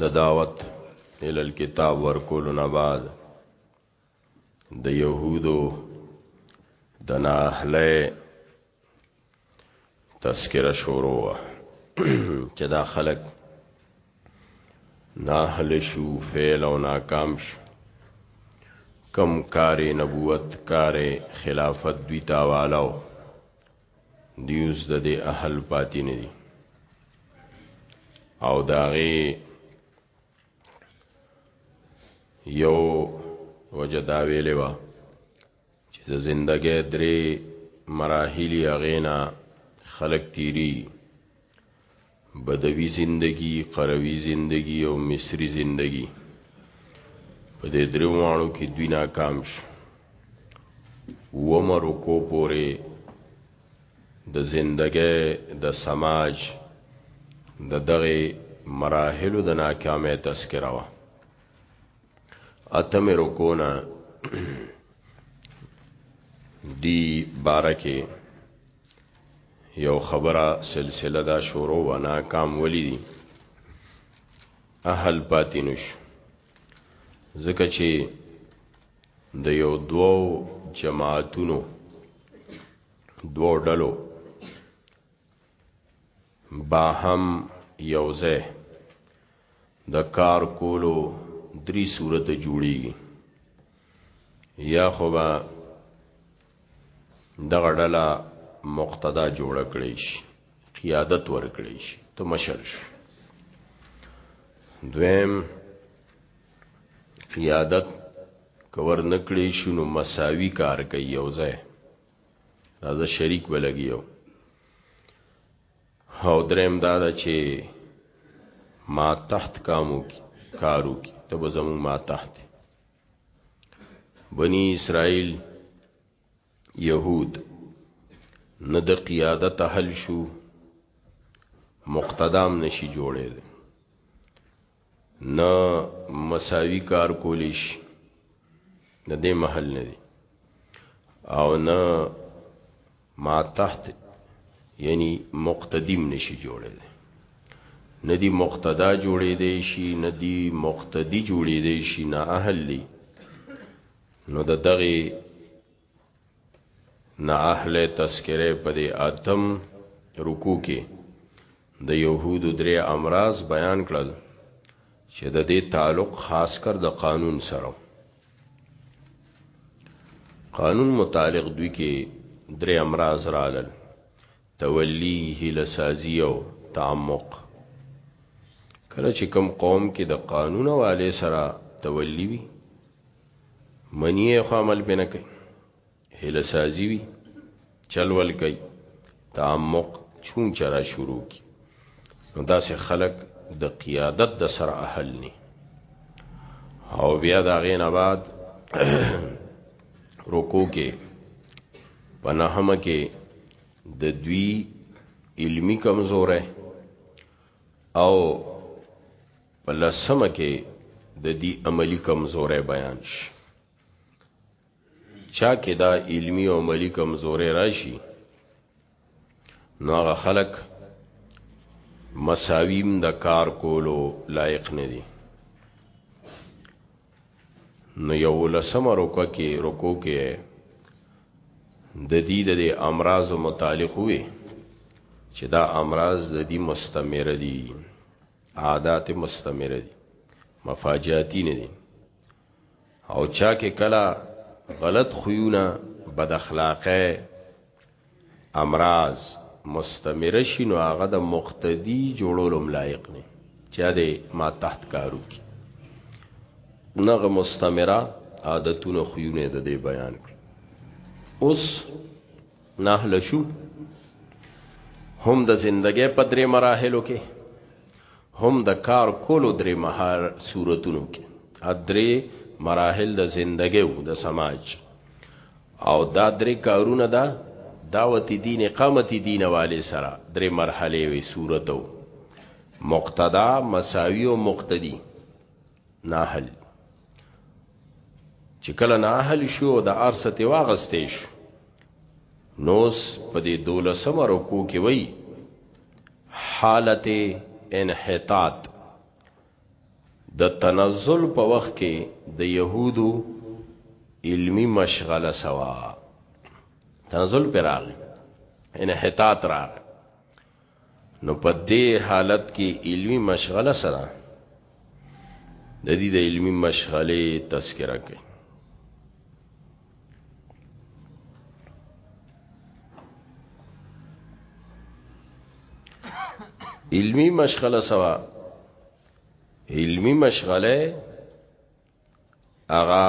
د دعوت ال الكتاب ورکول نه بعد د يهودو د ناهله تذکره شروع وا چې دا خلک ناهله شو فعل او ناکام شو کم کار نبوت کار خلافت دوی تاوالو دیوس د دې اهل پاتې نه دي او داغه یو وجه دا ویلې و چې د زندګۍ درې مراحل یې غینا خلق تیری بدوي زندګي، قروي زندګي او مصري زندګي په دې درې واړو کې دوی ناکام شو اومه رکو پورې د زندګۍ د سماج د دغه مراحلو د ناکامۍ تذکره وه اتم رکو نه دی بارکه یو خبره سلسله دا شروع و ناکام ولی دی اهل پاتې نشو ځکه چې د یو دوو جماعتونو دوو ډلو باهم یوځه د کار کولو درې صورت جوړیږي یا خو به دغه ډله مقتدا جوړ کړی شي قیادت ور کړی شي ته مشر شي دویم قیادت کور نکړی شي نو مساوي کار کوي یو ځای راځه شریک بلګیو او دریم دا ده چې ما تحت کامو کی کارو کی ته به زمون ما تحت بنی اسرائیل یهود نه د قیادت حل شو مقتدام نشي جوړېد نه مساوي کار کولی شي د دې محل نه دي او نه ما تحت یعنی مقتدیم نشي جوړې دي ندی مقتدا جوړې دی شي ندی مقتدی جوړې دی شي نه اهل دی نو د دغه نه اهل تذکره په دې اتم رکو کې د یهودو درې امراض بیان کړل چې د دې تعلق خاص کر د قانون سره قانون متعلق دوی کې درې امراض رالل تولی هله سازی او تعمق کله چې کم قوم کې د قانون والے سره تولی وي منی خو عمل پنه کوي هله سازی وی چلول کوي تعمق چون چرا شروع کی نو داسې خلق د قیادت د سر اهل نه او بیا دا غین آباد رکو کې پناهم کې د دوی علمی کمزوره او په لسمه کې د دې عملی کمزورې بیان شي چا کې دا علمی او عملی کمزورې راشي نو هغه خلک مساویم د کار کولو لایق نه دي نو یو لسم رکو کې رکو کې د دې د امراض متعلق وي چې دا امراض د دې مستمر دي عادت مستمر دي مفاجاتی نه دي او چا کې کلا غلط خویونه بد اخلاقه امراض مستمر شي نو هغه د مقتدی جوړولو ملایق نه چا دې ما تحت کارو کی نغه مستمره عادتونه خویونه د دې بیان کړ اوس ناهل شو هم د زندګۍ په درې مراحلو کې هم د کار کولو درې مهار صورتونو کې درې مراحل د زندګۍ او د سماج او دا درې کارونه دا دعوت دین اقامت دین والے سره درې مرحله وي صورتو مقتدا مساوی او مقتدی ناحل چې کله ناحل شو د ارسته واغستې شو نوس په دې دولسم رکو کې وای حالت انحطاط د تنزل په وخت کې د يهودو علمی مشغله سوا تنزل پر راغی انحطاط راغی نو په دې حالت کې علمی مشغله سره د دې د علمی مشغله تذکرہ کوي علمی مشغله سوا علمی مشغله اغا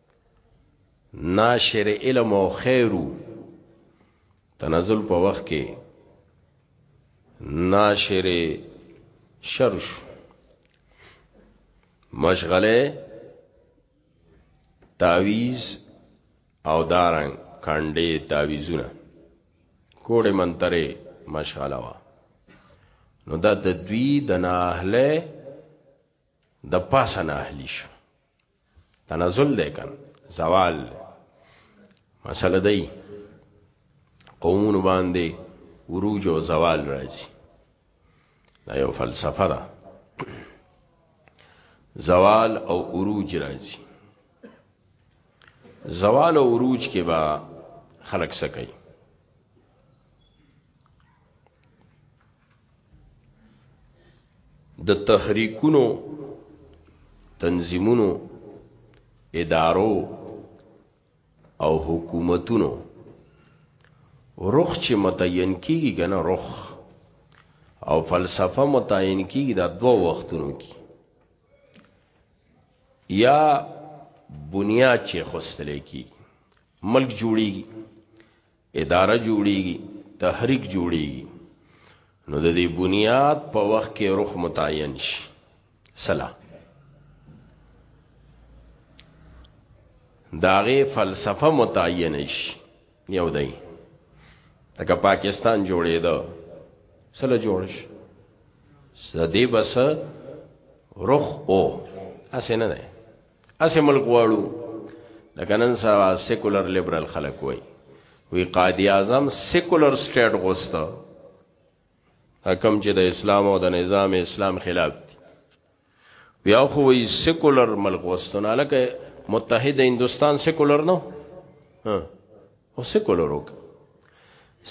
ناشر علم او خیرو تنزل په وخت کې ناشر شرش مشغله تعویز او دارنګ کانډې تعویزونه کوډه منتره مشغله وا نو دا د دوی د ناهله د پاسه ناهلی شو تنزل دی کن زوال مسله دی قومون باندې وروج او زوال راځي دا یو فلسفه ده زوال او عروج راځي زوال او عروج کې با خلق سکی د تحریکونو تنظیمونو ادارو او حکومتونو رخ چې متعین کیږي کنه رخ او فلسفه متعین کیږي د دوه وختونو کې یا بنیاد چې خوستل کی ملک جوړیږي اداره جوړیږي تحریک جوړیږي نو د دې بنیاد په وخت کې روح متعین شي سلام داغه فلسفه متعین شي یو دی تکه پاکستان جوړې ده سره جوړش سدی بس روح او اسنه نه اسه ملک واړو لکه نن سبا سیکولر لیبرال خلک وای وی قاضی اعظم سیکولر سټیټ غوسته حکم چې د اسلام او د نظام اسلام خلاف دی بیا خو وی سیکولر ملک غوستونه لکه متحد هندستان سیکولر نو او سیکولر وک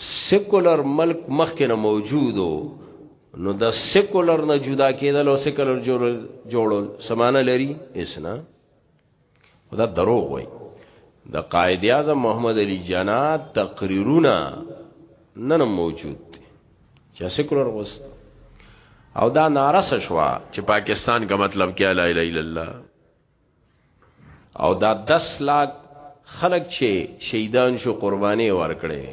سیکولر ملک مخکې نه موجود نو د سیکولر نه جدا کېدل او سیکولر جوړول جوړول سمانه لري اسنا خدا دروغ وای د قائد اعظم محمد علي جنا تقریرونه نن موجود دي چې سیکولر وست او دا نارس شوا چې پاکستان کا مطلب کیا لا اله الا الله او دا 10 لاک خلک چې شهیدان شو قرباني ورکړي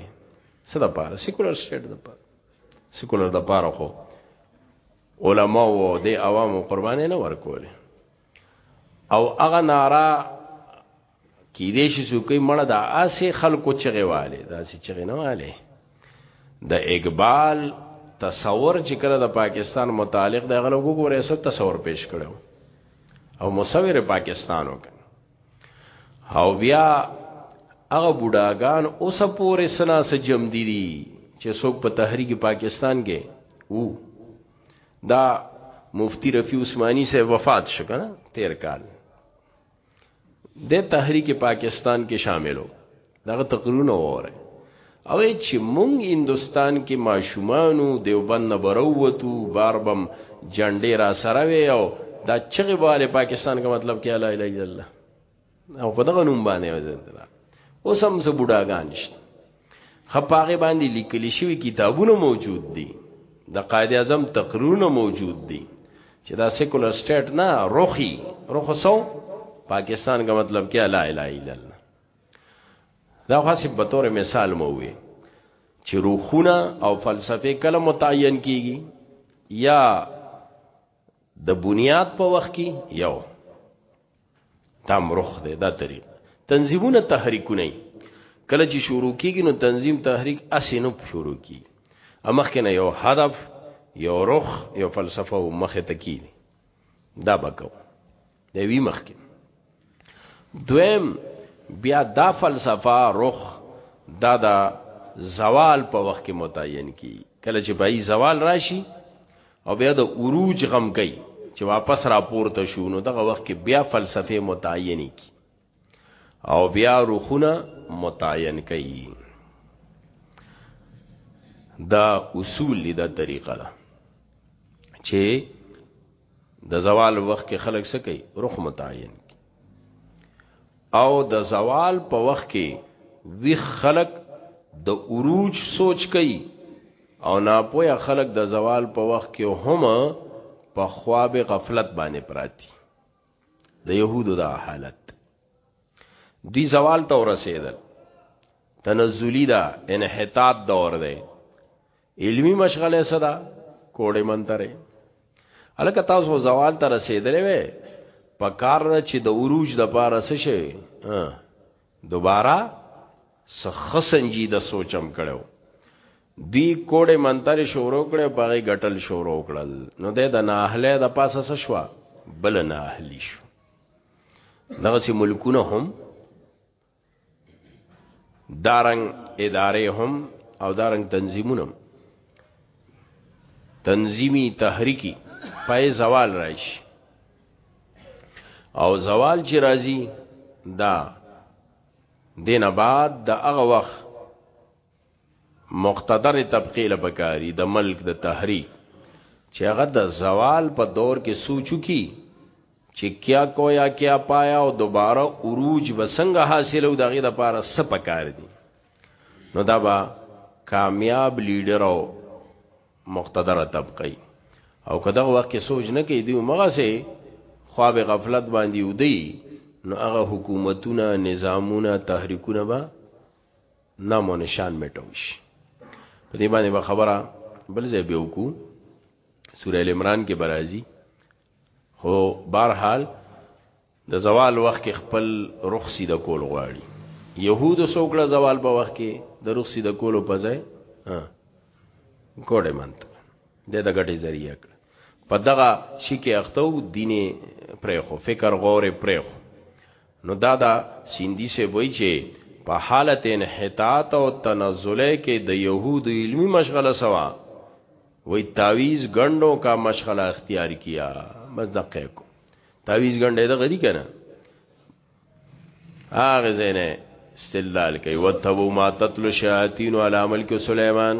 څه د پاره سیکولر سټیټ د پاره سیکولر د پاره خو علما او د عوامو قرباني نه ورکوله او هغه نارا کې دې شي څوک مړه د اسې خلکو چغه والي دا سې چغه نه والي د اقبال تصور چې کړه د پاکستان متعلق د غلو ګورې ست تصور پیش کړو او مصور پاکستان وکړ او بیا هغه بوډاګان اوس پورې سنا سجم دي دي چې څوک په تحریک پاکستان کې وو دا مفتی رفیع عثماني سے وفات شو کنه 13 کال د تحریک پاکستان کې شاملو دغه تقریرونه وره او چې مونږ هندستان کې ماشومانو دیوبند نه بروتو باربم جنډې را سره وي او دا چغې باله پاکستان کا مطلب کې لا اله الا الله او په دغه نوم باندې اوس هم څه بډاګان شته خپاغه باندې لیکل شوی کتابونه موجود دي د قائد اعظم تقریرونه موجود دي چې دا سیکولر سټیټ نه روخي روخه سو پاکستان کا مطلب کیا لا اله الا الله دا خاصه به تور مثال مو وي چې روخونه او فلسفه کله متعین کیږي یا د بنیاد په وخت کې یو دا مرخ دی دا طریق تنظیمونه تحریکونه کله چې شروع کیږي نو تنظیم تحریک اسینو شروع کی امخ کنه یو هدف یو رخ یو فلسفه او مخه تکی دا بکو دی وی مخ کې دویم بیا دا فلسفه رخ دا دا زوال په وخت کې متعین کی کله چې بای زوال راشي او بیا د عروج غم کوي چې واپس را پورته شو نو دغه وخت کې بیا فلسفه متعین کی او بیا روخونه متعین کوي دا اصول دی دا طریقه ده چې د زوال وخت کې خلک څه کوي روح متعین او د زوال په وخت کې وی خلق د عروج سوچ کوي او ناپوهه خلق د زوال په وخت کې هم په خواب غفلت باندې پراتی د يهودو دا حالت دی زوال ته ورسېدل تنزلی دا انحطاط دور دی علمی مشغله صدا کوړې منتره الکه تاسو زوال ته رسیدلې وې په کار چې د عروج د پاره څه شي دوباره سخسنجی د سوچم کړو دی کوډه منتر شروع کړو باغې غټل شروع کړل نو د ناهله د پاسه څه شو بل ناهلی شو دغه سي ملکونه هم دارنګ ادارې هم او دارنګ تنظیمونم تنظیمی تحریکی پای زوال راشي او زوال چې راځي دا دینه بعد د هغه وخت مقتدرې طبقې له پکار دي د ملک د تحریک چې هغه د زوال په دور کې سوچ وکړي چې کیا کویا کیا پایا او دوباره عروج به څنګه حاصلو دغه د پاره سپکار دي نو دا به کامیاب لیډر او مقتدره طبقه او کدا وخت کې سوچ نه کوي دی مغه سه خواب غفلت باندې ودی نو هغه حکومتونه نظامونه تحریکونه به نام او نشان میټو شي په دې باندې به خبره بل ځای به وکړو سوره ال عمران کې برازي خو بهرحال د زوال وخت کې خپل رخصي د کول غواړي يهود سوکړه زوال په وخت کې د رخصي د کولو په ځای ها کوډه منت د د غټي ذریعہ کړ په دغه شي کې اختو دینه پرې خو فکر غوره پرې خو نو دا دا سیندی سے بوئی چه په حالت انحطاط او تنزله کې د يهود علمی مشغله سوا وای تعویز غندو کا مشغله اختیار کیا بس دقه کو تعویز غندې د غری کنه هغه زینه استدلال کوي وتبو ما تتل شیاطین علی ملک سليمان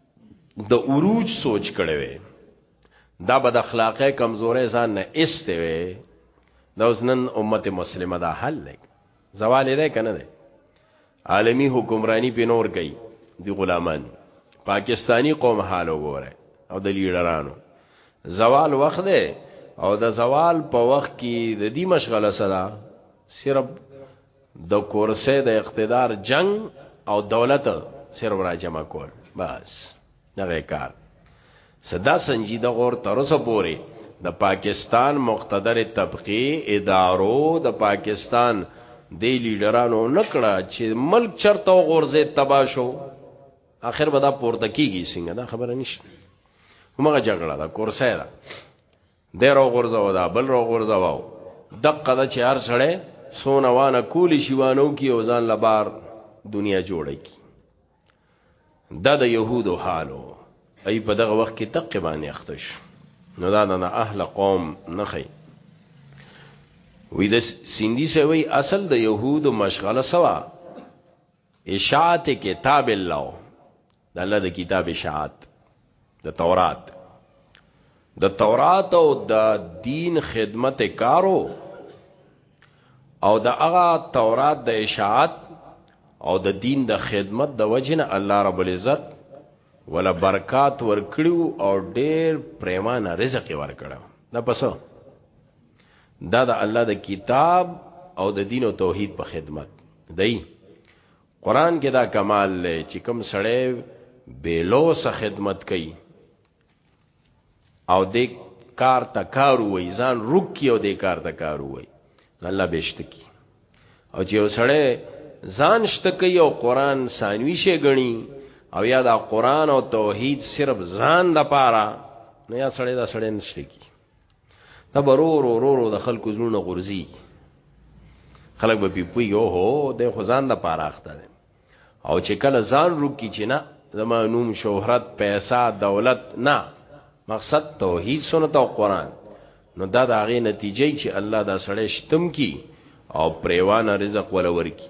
د عروج سوچ کړي وي دا بد اخلاقه کمزورې ځان نه ایسته وي دا وسنن امت مسلمه دا حل لګ زوال دی کنه دی عالمی حکمرانی په نور کوي دی غلامان پاکستانی قوم حال وګوره او د لیډرانو زوال وخت دی او د زوال په وخت کې د دې مشغله سره صرف د کورسې د اقتدار جنگ او دولت سر ورا جمع کول بس دغه کار صدا سنجیده غور تر اوسه پورې د پاکستان مقتدر طبقه ادارو د پاکستان د لیډرانو نکړه چې ملک چرته غورځي تبا شو اخر به دا پورته کیږي څنګه دا خبره نشته همغه جګړه دا کورسه ده دی را غورځوه دا بل را غورځوه دقه دا چې هر سړی سونه وانه کولی شي وانو کی او ځان لبار دنیا جوړه کی دا د یهودو حالو ای په دغه وخت کې تقې باندې اختش نو دا د اهل قوم نه خي وی د سیندی سوی اصل د یهودو مشغله سوا اشاعت کتاب الله د الله د کتاب اشاعت د تورات د تورات او د دین خدمت کارو او د هغه تورات د اشاعت او د دین د خدمت د وجنه الله رب العزت ولا برکات ورکړو او ډیر پریمانه رزق ورکړو دا پسو دا د الله د کتاب او د دین او توحید په خدمت دی قران کې دا کمال لې چې کوم سړی بیلو سه خدمت کوي او دې کار تکار وای ځان رک کی او دې کار تکار وای الله بهشت کی او چې وسړی ځان شته کوي او قران ثانوي شي غني او یا دا قران او توحید صرف ځان د پاره نه یا سړی دا سړی نشته کی دا برور ورور د خلکو زړونه غورځي خلک به پیپوي او هو د خزان د پاره اخته او چې کله ځان روکی چې نه زما نوم شهرت پیسې دولت نه مقصد توحید سنت او قران نو دا د هغه نتیجې چې الله دا سړی شتم کی او پریوان رزق ولور کی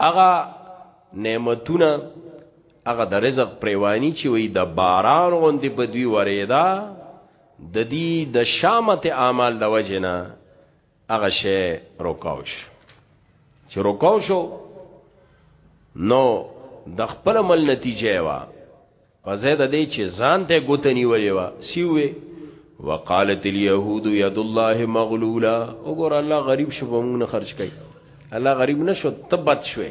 هغه نعمتونه هغه د رزق پریوانی چې وي د باران غوندې په دوی وریدا د دې د شامت اعمال د وجنه هغه شی روکاو شو چې روکاو شو نو د خپل مل نتیجه وا په زید دې چې ځان ته ګوت نیولې و سیوې وقالت اليهود يد الله مغلوله وګور الله غریب شو په موږ نه خرج کړي الله غریب نشو تبت شوي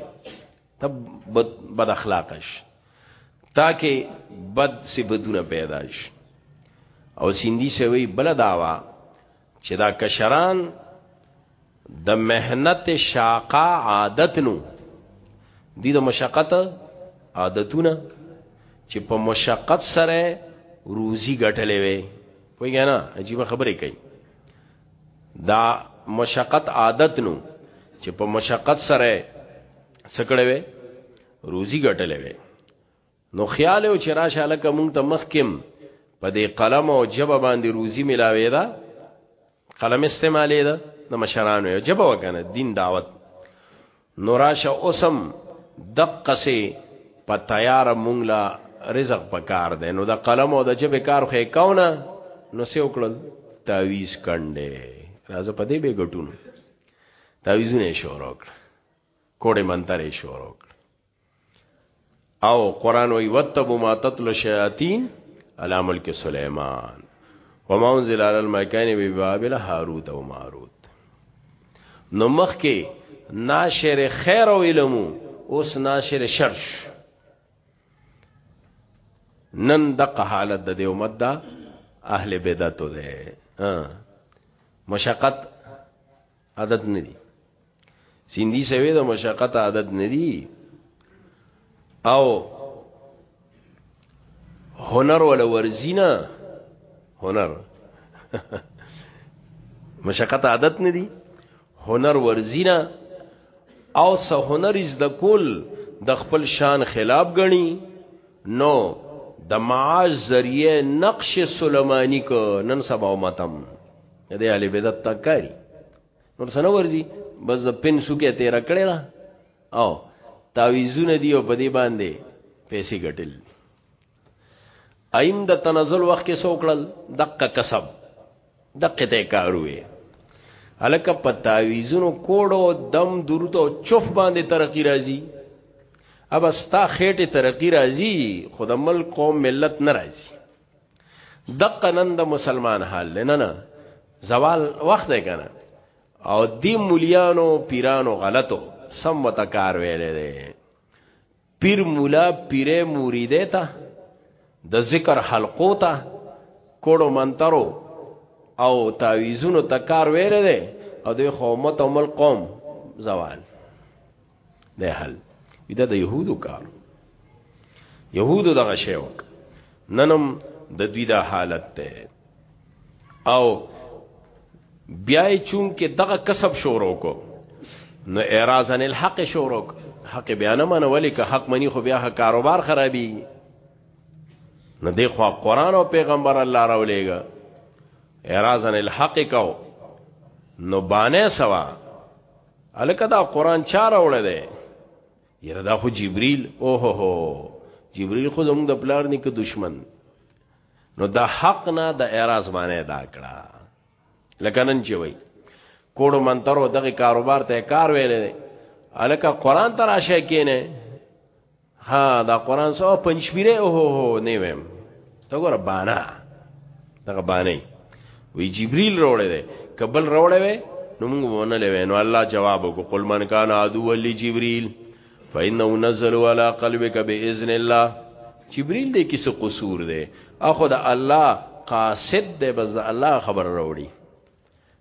تب بد, بد اخلاقش تاکي بد صفاتونه پیدا شي او سیندی سوی بل داوا چې دا کشران د مهنت شاقه عادت نو دي د مشقت عادتونه چې په مشقت سره روزي ګټلې وي پوهیږئ نه عجیب خبرې کوي دا مشقت عادت نو چې په مشقت سره سکړې وي روزي ګټلې وي نو خیال او چرا شاله کوم ته مخکم په دې قلم او جبه باندې روزي ملاوي دا قلم استعمالې دا د مشرانو یو جبه وکنه دین دعوت نوراشه اوسم دقه سي په تیار مونږ لا رزق پکار دی نو د قلم او د جبه کار خو کونه نو سیو کړل تعویز کنده راځه په دې به ګټونو تعویزونه شروع کړ کوډه منترې شروع کړ او قران وی وتبو ما تتل شیاطین علی ملک سلیمان وما انزل علی الملکین ببابل هاروت او ماروت نو مخ کې ناشر خیر او علمو اوس ناشر شرش نن دغه حالت د دې امت دا اهل بدعت ده مشقت عادت نه دي سیندی سوی د مشقت عادت نه دي او هنر ولا ورزینا هنر مشقت عادت نه دي هنر ورزینا او سه هنر از د کول د خپل شان خلاف غني نو د معاش ذریعه نقش سلمانی کو نن سبا ماتم دې علي بدعت تکاری نور سره ورځي بس د پن سوکه تیر کړی دا او تعویذونه دی او په دې باندې پیسې ګټل ایم د تنزل وخت کې سوکړل دقه کسب دقه ته کاروي الکه په تعویذونو کوړو دم درود او چف باندې ترقی راځي اب استا خېټه ترقی راځي خدمل قوم ملت ناراضي دقه نن د مسلمان حال نه نه زوال وخت دی کنه او دی مولیانو پیرانو غلطو سم متکار ویلې دی پیر مولا پیره مریده ته د ذکر حلقو ته کوړو منترو او تعویزونو تکار ویلې دی او د قومت او مل قوم زوال نه حل دا د يهودو کار يهودو دغه شی وک ننم د دوی دا حالت ته او بیا چون کې دغه کسب شروع کو نو اعراض عن الحق شروع حق بیان منه ولی که حق منی خو بیا کاروبار خرابي نو دی خو قران او پیغمبر الله راولېګا اعراض عن الحق کو نو باندې سوا الکه دا قران چا راوړی دی یره دا خو جبريل اوه هو جبريل خو زموږ د پلار نیکه دشمن نو دا حق نه د اعراض باندې دا کړه لکه نن چې وای کوړو منترو دغه کاروبار ته کار ویلې الکه قران ته راشه کینه ها دا قران سو پنځپیره او هو هو نه ویم ته ګور بانا دغه باندې وی جبريل روړې ده کبل روړې وې نو موږ ونه لوي نو الله جواب وکړ قل من کان عدو ول جبريل فإنه نزل على قلبك بإذن الله جبريل دې کیسه قصور ده اخو د الله قاصد ده بس د الله خبر روړي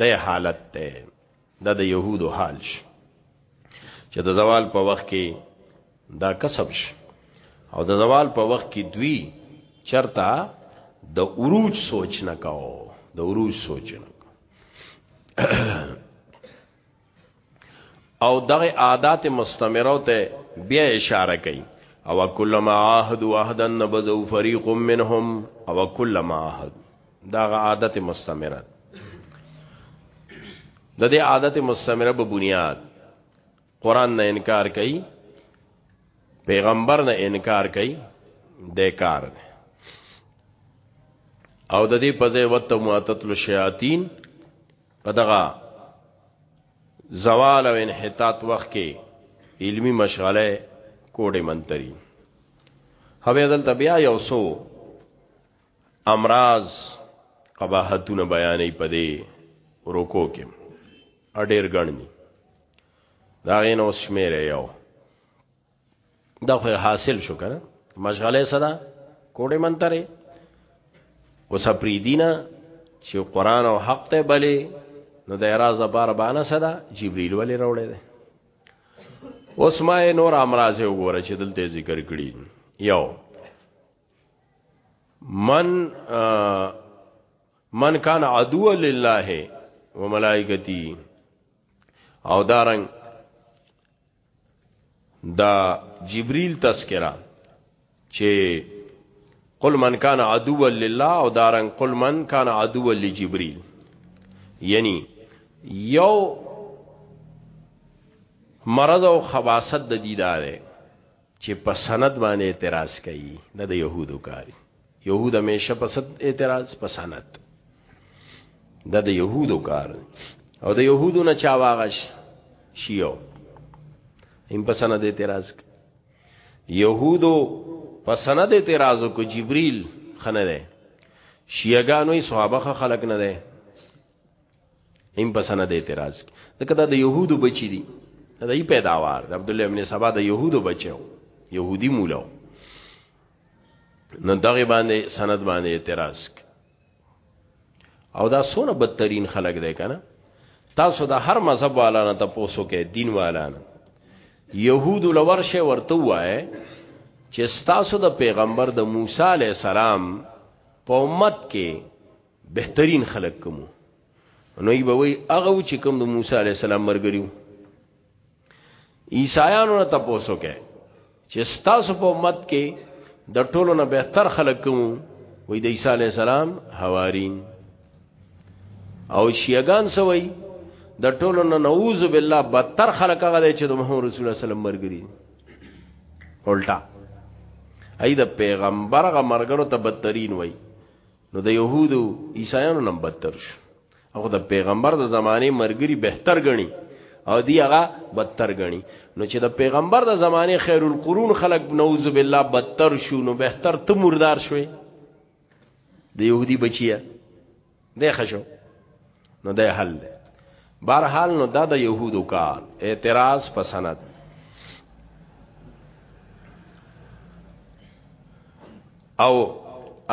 د حالت ته د د يهودو حال شي چې د زوال په وخت کې دا کسب شي او د زوال په وخت کې دوی چرتا د عروج سوچ نه کاو د عروج سوچ نه او دغه عادت مستمره ته بیا اشاره کوي او کلم عهد وحدا نبذو فريق منهم او کلم عهد دغه عادت مستمره د دې عادت مستمره په بنیاد قران نه انکار کوي پیغمبر نه انکار کوي د کار دی او د دې په ځای وته معتتل شیاطین په دغه زوال او انحطاط وخت کې علمی مشغله کوډه منتری هوی دلته بیا یو سو امراض قباحتونه بیانې پدې روکو کې اډیر غړنی دا غینو شمیره یو دا خو حاصل شو کنه مشغله صدا کوډه منتره وسپری دینا چې قران او حق ته بلې نو د اعتراض لپاره باندې صدا جبريل ولې راوړې ده اوس ما نور امراض وګوره چې دلته ذکر کړی یو من من کان عدو لله وملائکتی او دارنګ دا جبريل تذکرہ چې قل من کان عدو لله او دارن قل من کان عدو لجبريل یعنی یو مرض او خباست د دې داره چې په سند باندې اعتراض کوي نه د يهودو کاری يهود همیشه په صد اعتراض په سند دا د يهودو کار او د يهودو نه چا واغش شيو ان په سند اعتراض يهودو په سند اعتراض کو جبريل خنه ده شيعاګانو صحابه خلق نه ده ان په سند اعتراض ځکه دا د يهودو بچی دي دا یې پیداوار د عبد الله ابن سبا د يهودو بچو يهودي مولاو نو دغه باندې سند باندې اعتراض او دا سونه بدترین خلق دی کنه تاسو د هر مذهب والا نه تاسو کې دین والا نه يهود لورشه ورته وای چې تاسو د پیغمبر د موسی علی السلام په امت کې بهترین خلق کوم نو یی به وی هغه چې کوم د موسی علی السلام مرګریو عیسایانو نه تاسو کې چې تاسو په امت کې د ټولو نه بهتر خلک کوم وې د عیسی علی السلام حوارین او شیعاګان سوي د ټولو نه نعوذ بالله بدتر خلک هغه چې د محمد رسول الله سلام مرګري الټا اې د پیغمبر غ مرګرو ته بدترین وای نو د يهودو عیسایانو نم بدتر شو او د پیغمبر د زمانه مرګري بهتر غني او دی هغه بدتر غني نو چې د پیغمبر د زمانه خیر القرون خلق نعوذ بالله بدتر شو نو بهتر ته مردار شوي د يهودي بچیا دی خشو نو دا حل دی بهر حال نو دا د يهودو کار اعتراض په سند او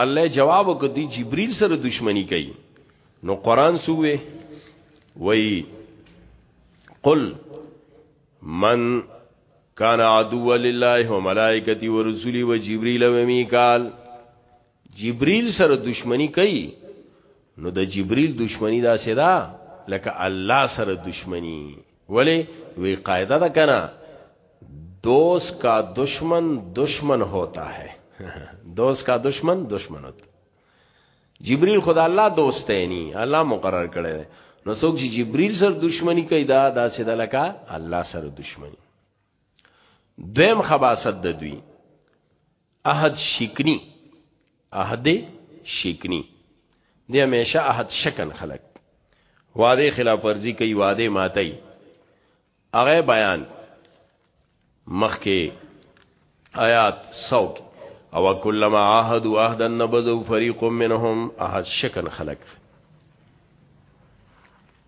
الله جواب وکړي جبريل سره دښمنی کوي نو قران سوې وای قل من کان عدو لله و ملائکتی و رسولی و جبریل و میکال جبريل سره دشمنی کوي نو د جبريل دشمنی دا سدا لکه الله سره دشمنی ولی وی قاعده ده کنه دوست کا دشمن دشمن ہوتا ہے دوست کا دشمن دشمن ہوتا جبريل خدا الله دوست ہے ني الله مقرر کړی نو څوک چې جبريل سره دشمنی کوي دا داسې د لکه الله سره دشمنی دویم خباست د دوی احد شکنی احد شکنی دی همیشه احد شکن خلق وعده خلاف ورزی کوي وعده ماتي هغه بیان مخکې آیات سو کی او کلم عهد و عهد النبذ فريق منهم احد شکن خلق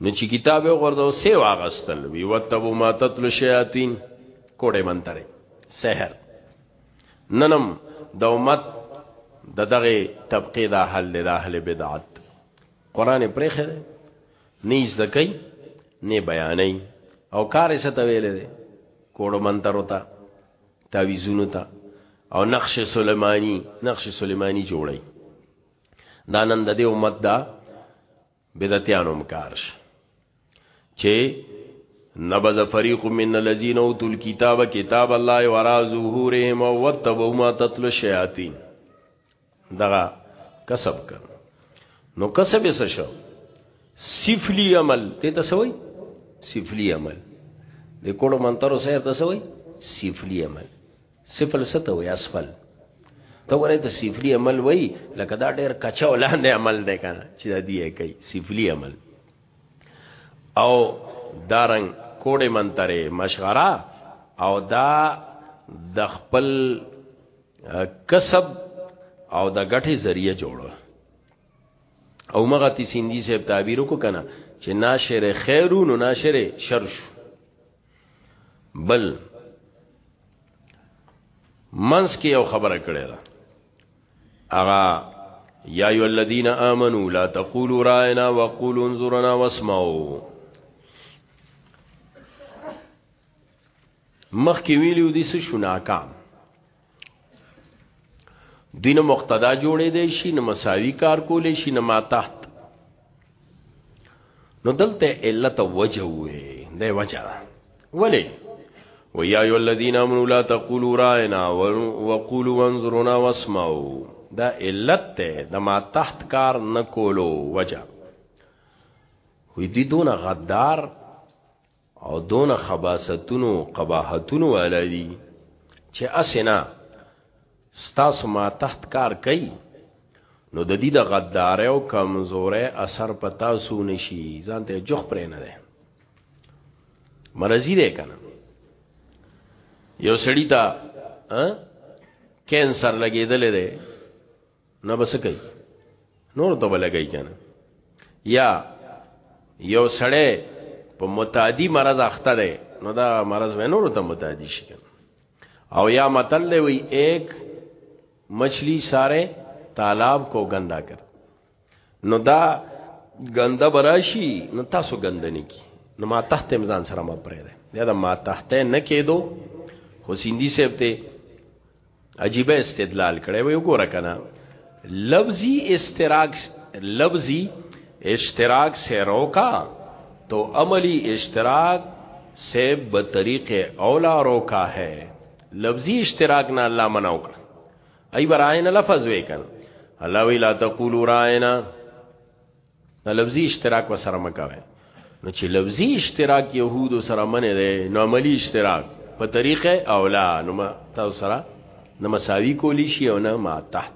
نو چې کتاب یې غردو سی واغستل وی وتبو ما تتل شیاطین کوډه منتره سحر ننم دومت د دغه طبقه د اهل د اهل بدعت قران پرې خره نه زده کوي نه بیانې او کار یې ست ویلې ده کوډه منترو ته تعویذونو ته او نقش سلیمانی نقش سلیمانی جوړي دا نن د دې امت دا بدعتیان هم کار شي چې نبذ فريق من الذين اوتوا الكتاب كتاب الله وراء ظهورهم واتبعوا ما تتلو الشياطين دغه کسب کړ نو کسب یې شو سفلی عمل ته ته سوي سفلی عمل د کوړو منترو سره ته سوي سفلی عمل سفل څه ته وایي اسفل ته ورې د سفلی عمل وایي لکه دا ډېر کچا ولاندې عمل دی کنه چې دا دی کوي سفلی عمل او دارنګ کوډې منتره مشغره او دا د خپل کسب او د غټي ذریعہ جوړو او مغه تی سیندی صاحب تعبیر کو کنه چې ناشر خیرون ناشر شر شو بل منس کې یو خبره کړې ده اغا یا ایو الذین آمنو لا تقولوا راینا وقولوا انظرنا واسمعوا مخکې ویلو دي څه شو ناکام دین مقتدا جوړې دی شي نه مساوي کار کولې شي نه ما تحت نو دلته علت وجه وې دی وجه ولی و یا ایو الذین امنوا لا تقولوا راینا وقولوا وانظرونا واسمعوا دا علت ته د ما تحت کار نکولو وجه وی دی دون غدار او دون خباستونو قباحتونو والا دي چې اسنه ستاسو ما تحت کار کوي نو د دې د غدار او کمزورې اثر پتا سو نشي ځان ته جخ پرې نه ده مرزي ده کنه یو سړی ته کینسر لګیدل ده نه بس کوي نور ته بلګی کنه یا یو سړی په متعدی مرض اخته دی نو دا مرض به نور ته متعدی شي کنه او یا متل دی وی ایک مچھلی سارے تالاب کو گندا کر نو دا گنده براشي نو تاسو گندنی کی نو ما تحت امزان سره ما پرې ده دا ما تحت نه کېدو خو سیندی سیب ته عجیبه استدلال کړي وي وګوره کنه لفظي استراک لفظي اشتراک سے روکا تو عملی اشتراک سے بطریق اولا روکا ہے لفظی اشتراک نه الله منع وکړ ای براینا لفظ وکړ الله ویلا تقولوا راینا دا لفظي اشتراک وسره مکوي نو چې لفظي اشتراک يهودو سره منه ده نو عملی اشتراک په طریقه اولا نو ما تاسو سره نه مساوي کولی شي او نه ما تحت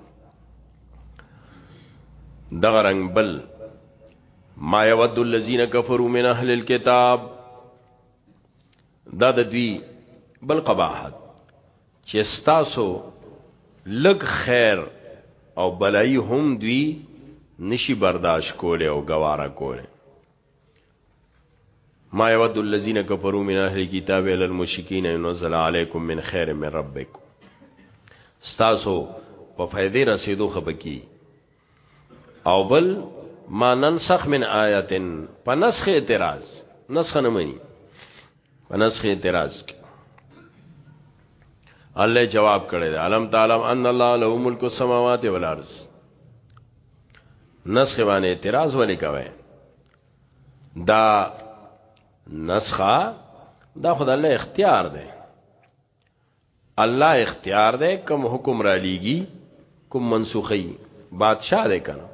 دغه رنگ بل ما يود الذين كفروا من اهل الكتاب دا د دوی بل قباحت چې ستاسو لګ خیر او بلای هم دوی نشي برداشت کوله او گوارا کوله ما یود الذین کفروا من اهل کتاب الی المشرکین ينزل علیکم من خیر من ربکم ستاسو په فائدې رسیدو خبکی او بل ما ننسخ من آیتن په نسخ اعتراض نسخ نه مني په نسخ اعتراض کې الله جواب کړی دی علم تعالی ان الله له ملک السماوات والارض نسخ باندې اعتراض ولې کوي دا نسخه دا خدای له اختیار دی الله اختیار ده کوم حکم را لیږي کوم منسوخي بادشاہ ده کنه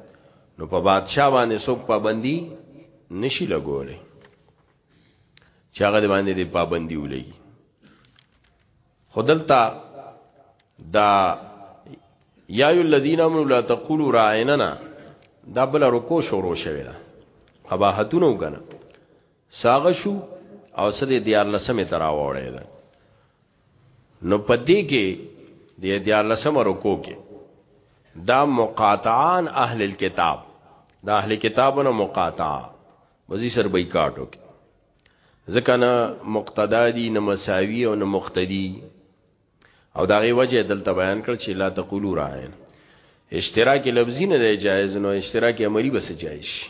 نو په بادشاہ باندې څوک پابندي نشي لګولې چې هغه باندې د پابندي ولګي خدلتا دا یا ای الذین امنوا لا تقولوا راعنا دا بل رکو شروع شوی دا اباحتونو کنه ساغه شو او سده دیار لسمه تراوړې ده نو پدې کې د دیار لسمه رکو کې دا مقاطعان اهل الكتاب دا اهل کتابونو مقاطعه وزي سر بایکاټو کې ځکه نه مقتدا دي نه مساوي او نه مقتدي او دا غي وجه دلته بیان کړ چې لا تقولو راین اشتراک لفظی نه دی جایز نو اشتراک عملی بس جایز شي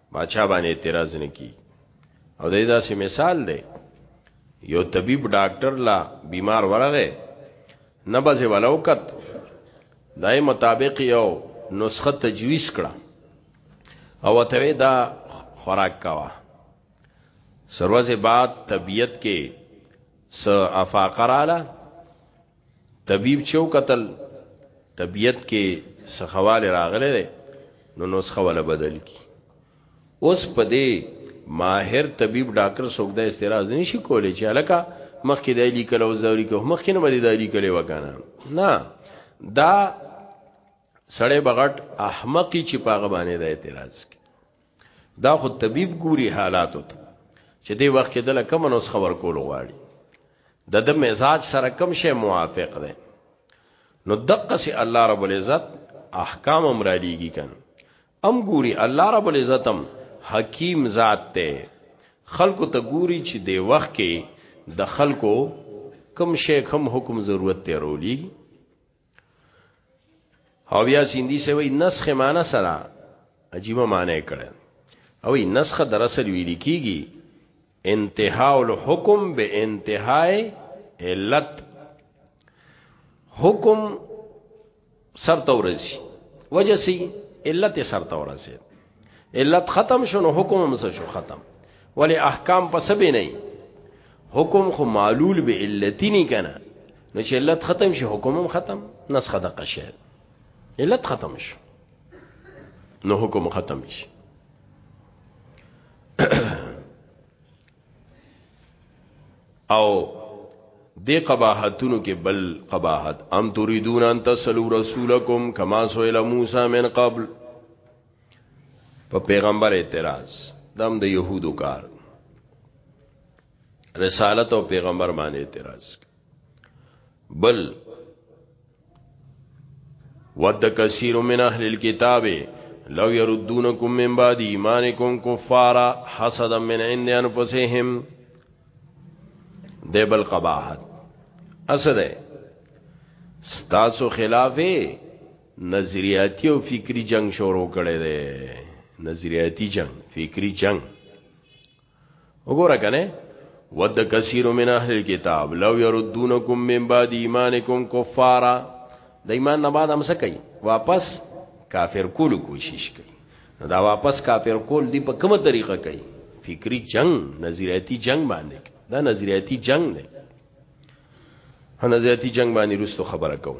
باچا باندې اعتراض نه کی او دا داسې مثال دی یو طبيب ډاکټر لا بیمار ورغه نه بځه ولوکت دای مطابق یو نسخه تجویز کړه او ته دا خوراک کوا سروازه بعد طبیعت کې س افاقراله طبيب چو قتل طبيعت کې سخوال راغله ده نو نسخه ولا بدل کی اوس په دې ماهر طبيب ډاکټر څوک د استراز نشي کولای چې الکه مخکې د لیکل او زوري کو مخکې نه باندې د لیکل وکنه نه دا سړی بغټ احمقي چې پاغه باندې د اعتراض کی دا خو طبيب ګوري حالاتو ته چې دی وخت کې دله کوم نسخه ورکول غواړي د د مزاج سره کوم شی موافق دی نو دقه سي الله رب العزت احکام امر علیږي کن ام ګوري الله رب العزت هم حکیم ذات ته خلکو ته ګوري چې دی وخت کې د خلکو کم شیخ هم حکم ضرورت ته رولي او بیا سیندی سه وی نسخ معنی سره عجیب معنی کړه او ای نسخ دراصل ویل کیږي انتها الحکم به انتهای علت حکم سر تورسی وجسی علت سر تورسی علت ختم شو نو حکم هم شو ختم ولی احکام په سبه نه حکم خو معلول به علتی نه کنه نو چې علت ختم شي حکم هم ختم نسخه د قشه علت ختم شو نو حکم ختم شي او دی قباحتونو کې بل قباحت ام تريدون ان تسلو رسولکم کما سئل موسی من قبل په پیغمبر اعتراض دم د يهودو کار رسالت او پیغمبر باندې اعتراض بل ود کثیر من اهل الكتاب لو يردونکم من بعد ایمانکم کفارا حسدا من عند انفسهم دی بل قباحت اسده ستاسو خلاف نظریاتی او فکری جنگ شروع کړي دي نظریاتی جنگ فکری جنگ وګوره کنه ود کثیر من اهل الكتاب لو يردونکم من بعد ایمانکم کفارا د ایمان نه بعد هم څه کوي واپس کافر کول کوشش کوي نو دا واپس کافر کول دی په کومه طریقه کوي فکری جنگ نظریاتی جنگ باندې دا نظریاتی جنگ دی نظریاتی جنگ باندې رسو خبره کوم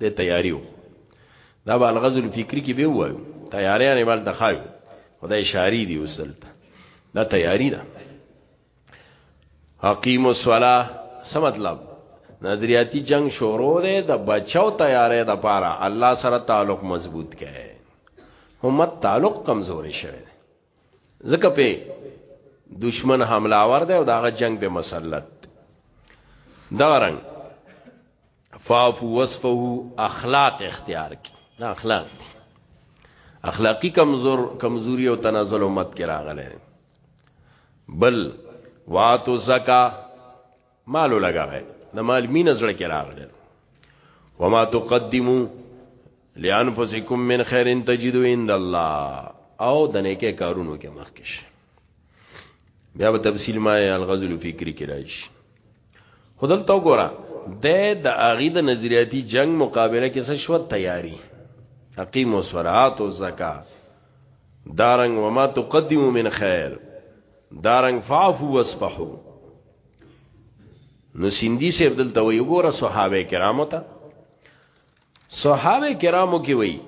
د تیاری و دا به الغزل فکری کې به وایو تیاری نه مال تخایو خدای شاری دی وسلت دا تیاری ده حقیم الصلاه څه مطلب نظریاتی جنگ شروع ده د بچاو تیارې د پاره الله سره تعلق مضبوط کړي همت تعلق کمزوري شوی ځکه په دشمن حمله آور دی او داغه جنگ به مسلط دا رنگ فاف وصفه اخلاق اختیار کی دا اخلاق دی اخلاقی کمزور کمزوری او تنازل امت کې راغله بل واتو زکا مالو لګاوه د مال مين زړه کې راغله وما تقدمو لانفسکم من خیر تجدو عند الله او د نیکه کارونو کې مخکش بیا به تفصیل ما الغزل فکری کې راشي خدل تو ګورا د د اغي د نظریاتي جنگ مقابله کې څه شو تیاری اقیم و صلات و زکا دارنګ وما تقدمو من خیر دارنګ فعفو واسفحو نو سیندی سیب دلته وی ګوره صحابه کرامو ته صحابه کرامو کې وی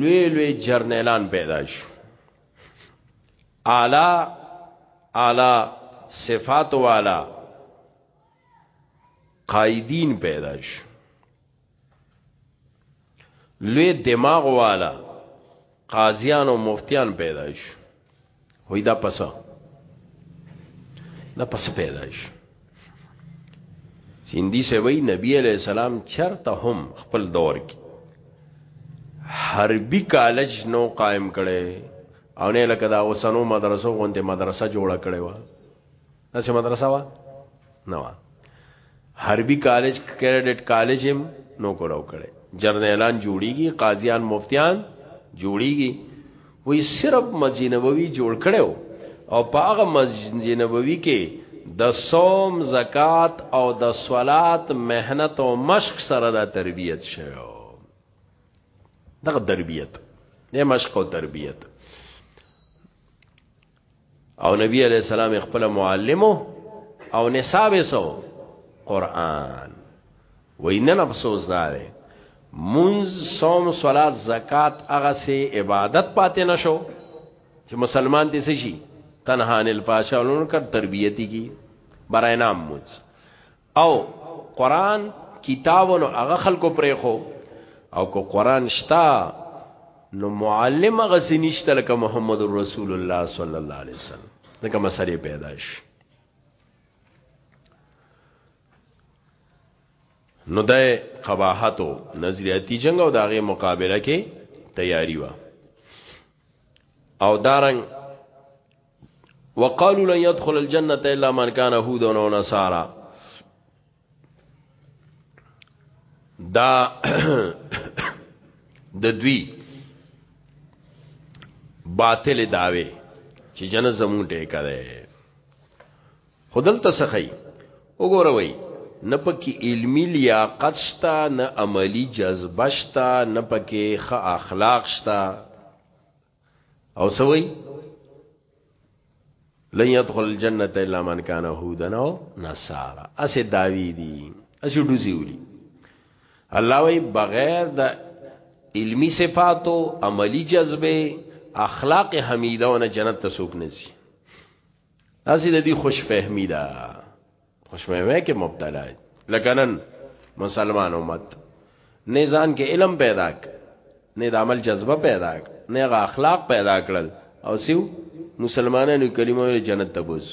لوی لوی جرنیلان پیدا شو اعلی اعلی صفات والا قائدین پیدا شو لوی دماغ والا قاضیان او مفتیان پیدا شي وای دا پسا دا پس پیدا شي سیندی سے وای نبی علیہ السلام چرته هم خپل دور کې حربي کالج نو قائم کړي او نه لکه دا اوسنو مدرسو غونډه مدرسه جوړه کړي و دا چې مدرسه وا نه وا حربي کالج کریډټ کالج هم نو کولو کړي جرنیلان جوړیږي قاضیان مفتیان جوړیږي وی صرف مسجد نبوي جوړ کړو او په هغه مسجد نبوي کې د صوم زکات او د صلات مهنت او مشق سره د تربیت شوی دغه تربیت نه مشق او تربیت او نبی علیہ السلام خپل معلم او نصاب سو قران وینن افسوس داره منز صوم صلات زکات هغه سه عبادت پاتې نشو چې مسلمان دې شي تنها نل پاشاولون کر تربیتی کی برای نام موز او قران کتابونو هغه خلکو پرې خو او کو قران شتا نو معلم غسی نشته لکه محمد رسول الله صلی الله علیه وسلم دغه مسلې پیدا شي نو د قباحت او نظریاتی جنگ او داغه مقابله کې تیاری و او دارنګ وقالو لن يدخل الجنه الا من كان هودا او نصارا دا د دوی باطل داوي چې جنت زمون ټیکا ده خودل تسخی وګوروي نه پکې علمی لیاقت شتا نه عملی جذبه شتا نه پکې خ اخلاق شتا او سوي لن يدخل الجنه الا من كان هودا او نصارا اس داوی دي اس دوزي ولي الله وي بغیر د علمی صفاتو عملی جذبه اخلاق حمیده ونه جنت ته سوک نسی اسی د دې خوش فهمی ده خوشمه کې مبتلا لکنن مسلمان امت نه ځان کې علم پیدا ک نه د عمل جذبه پیدا ک نه غ اخلاق پیدا کړل او سیو مسلمانانو کلمه جنت ته بوز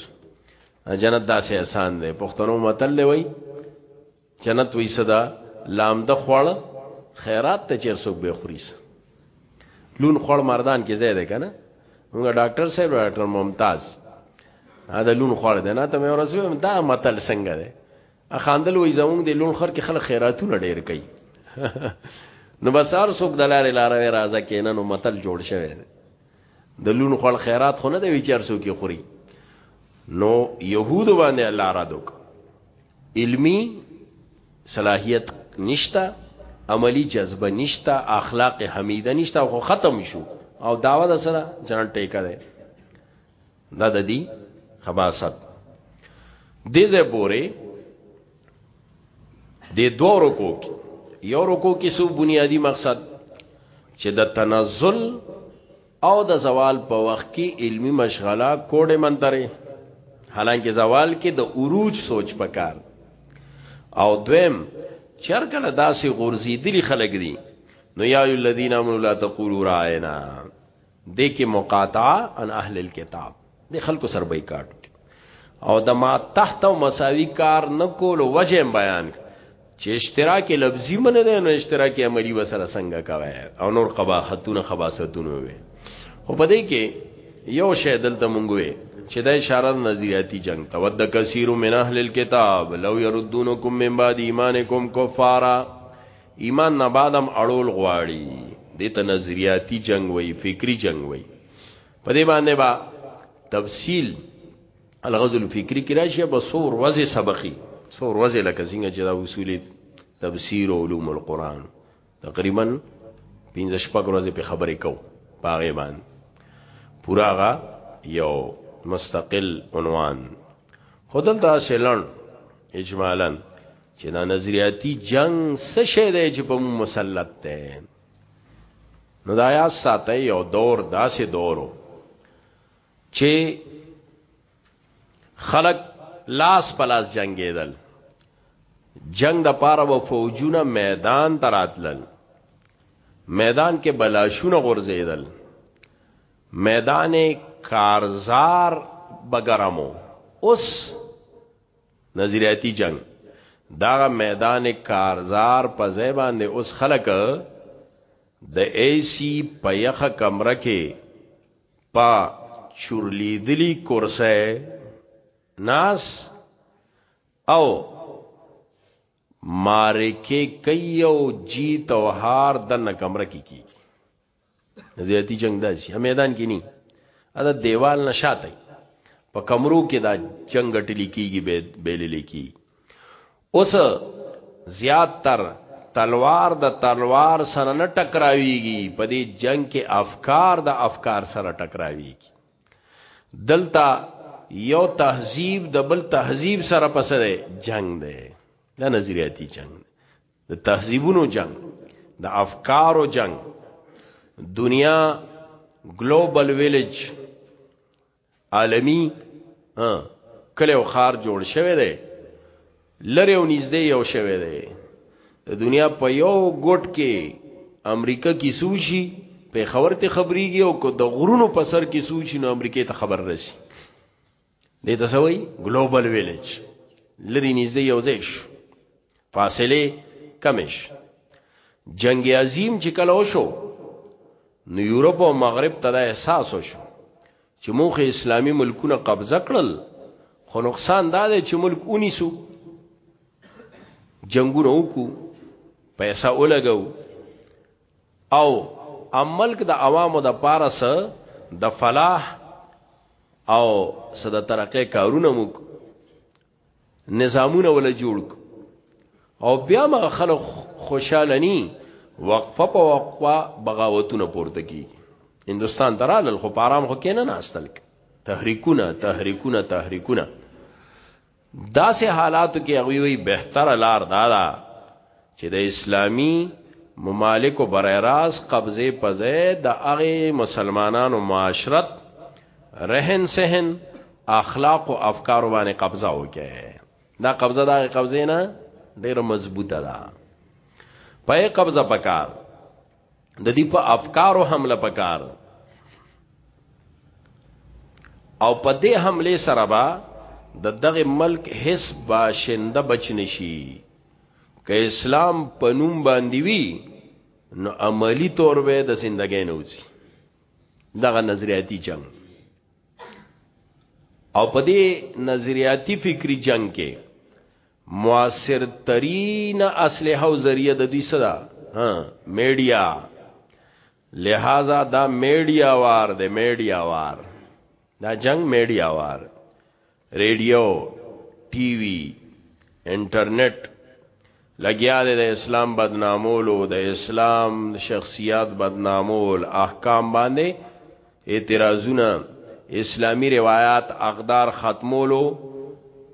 جنت داسې احسان دی پښتنو متل وی جنت وی صدا لام د خوړ خیرات ته چیر سوک به خوري لون خوړ مردان کې زیاده کنه موږ ډاکټر صاحب ډاکټر ممتاز دا لون خوړ دی نه ته مې ورسوم دا متل څنګه دی اخاندل وې زموږ د لون خر کې خلک خیراتونه ډیر کوي نو بسار څوک دلار لار راځه کینن نو متل جوړ شوی دی د لون خړ خیرات خو نه دی ویچار سو کې خوري نو يهود باندې الله را دوک علمی صلاحیت نشتا عملی جذبه نشتا اخلاق حمیده نشتا خو ختم شو او داوا د سره جان ټیکا ده دا د دې خباست دې زه پوره دې دوه رکو کې یو رکو کې سو بنیادی مقصد چې د تنزل او د زوال په وخت کې علمی مشغله کوډه منتره حالانکه زوال کې د عروج سوچ پکار او دویم چر کله داسې غورځېدلی خلک دي نو یا الذین امنوا لا تقولوا راینا د کې مقاطعه ان اهل الكتاب د خلکو سر بایکاټ او د ما تحت او مساوي کار نه کول وجه بیان چې اشتراک لفظي منه ده نو اشتراک عملی وسره څنګه کوي او نور قباحتونه خباستونه وي خو په دې کې یو شی دلته مونږ وي چې دا اشاره نظریاتی جنگ ته ود کثیر من اهل الكتاب لو يردونکم من بعد ایمانکم کفارا ایمان نه بعدم اړول غواړي دته نظریاتی جنگ وای فکری جنگ وای په دې باندې با تفصیل الغزو الفکری کې راشي به سور وځي سبخي سور وځي لکه څنګه چې دا اصول تفسیر او علوم القرآن تقریبا پنځه شپږ ورځې په خبرې کو پاغه باندې پوراغه یو مستقل عنوان خودل دا شلن اجمالا چې دا نظریاتی جنگ څه شی دی چې په مسلط ده نو دا یا ساته یو دور داسې دورو چې خلق لاس پلاس جنگیدل جنگ د پاره و فوجونه میدان تراتلل میدان کې بلاشونه غورځیدل میدان کارزار بګرمو اوس نظریاتی جنگ دغه میدان کارزار په ځای باندې اوس خلک د ایسی په یخه کمره کې په چورلیدلی کورسه ناس او مارکه کوي او جیت او هار د کمره کې کیږي زیاتی جنگ داسي میدان کې ني دا دیوال نشاته په کمرو کې دا جنگ ټلی کیږي به لیلې کی اوس زیات تر تلوار د تلوار سره نه ټکراویږي په دې جنگ کې افکار د افکار سره ټکراویږي دلته یو تهذیب د بل تهذیب سره پسره جنگ دی دا نظریاتی جنگ دی د تهذیبونو جنگ د افکارو جنگ دنیا ګلوبل ویلیج عالمی کله او خار جوړ شوی دی لره او نږدې یو شوی دی د دنیا په یو ګټ کې امریکا کی سوشي په خبرته خبريږي او کو د غرونو په سر کې سوشي نو امریکا ته خبر رسی دې ته سوي ګلوبل ویلج لری نږدې یو ځای شو فاصله کمش جنگ عظیم چې کله وشو نو یورپ او مغرب ته دا احساس وشو چې موږ اسلامی ملکونه قبضه کړل خو نقصان دا دی چې ملک اونیسو جنگونه وکړو پیسې ولګو او ام ملک د عوامو د پاره سه د فلاح او سه د ترقې کارونه موک نظامونه ول جوړ او بیا ما خلک خوشاله ني وقفه په وقفه بغاوتونه پورته کی هندستان درال خو پارام خو کینه نه استل تحریکونه تحریکونه تحریکونه داسې حالاتو کې هغه وی بهتره لار دا ده چې د اسلامی ممالک و برای راز قبضه پزه د هغه مسلمانانو معاشرت رهن سهن اخلاق او افکار باندې قبضه وکړي دا قبضه دا قبضه نه ډیره مضبوطه ده پای قبضه پکار د دې په افکارو حمله پکار او په دې حمله سره با د دغه ملک هیڅ باشنده بچ نشي که اسلام په نوم باندې وي نو عملی طور به د زندګۍ نه وځي دغه نظریاتی جنگ او په دې نظریاتی فکری جنگ کې موثر ترین اسلحه او ذریعہ د دوی صدا ها میډیا لہذا دا میډیا وار د میډیا وار دا جنگ میډیا وار ریډیو ټي وي انټرنیټ لګیا د اسلام بدنامولو د اسلام شخصیت بدنامول احکام باندې اعتراضونه اسلامی روایات اقدار ختمولو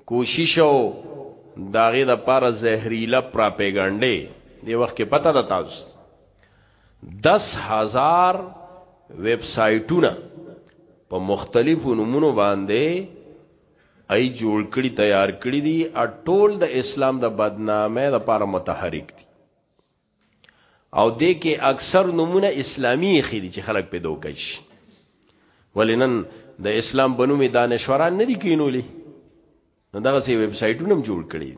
کوشش او داغه د پر زهريله پراپګانډې دی وخت کې پته ده تاسو 10000 ویب سایټونه په مختلفو نمونو باندې ای جوړ کړي تیار کړي دي ټول د اسلام د بدنامه لپاره متحرک دي او دې کې اکثر نمونه اسلامی خېری چې خلک پیدا کوي ولنن د اسلام بنومي دانشوران نه دي کینولې نو دغه سي ویب سټونه هم جوړ کړي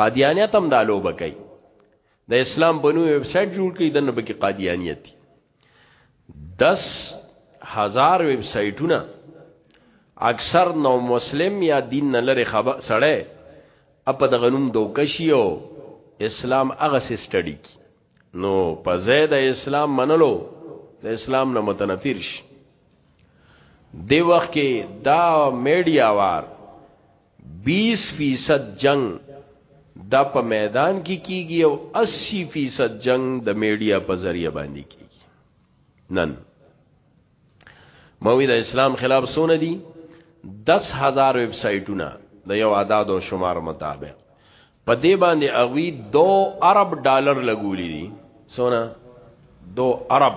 قادیانیت هم دالو بکای د اسلام بنومي ویب سټ جوړ کړي دنه بکی قادیانیت دس هزار ویب سایټونه اکثر نو مسلم یا دین نه لري خبر سړی اپ د غنوم دوکشي او اسلام هغه سي سټډي کی نو په زید اسلام منلو د اسلام نه متنفر شي دی وخت کې دا میډیا وار 20 فیصد جنگ دا په میدان کې کی کیږي او 80 فیصد جنگ د میډیا په ذریعہ باندې کیږي نن موی د اسلام خلاف سونه دي 10000 ویب سایټونه د یو عدد او شمار مطابق په دې باندې هغوی دو ارب ډالر لګولي دي سونه دو ارب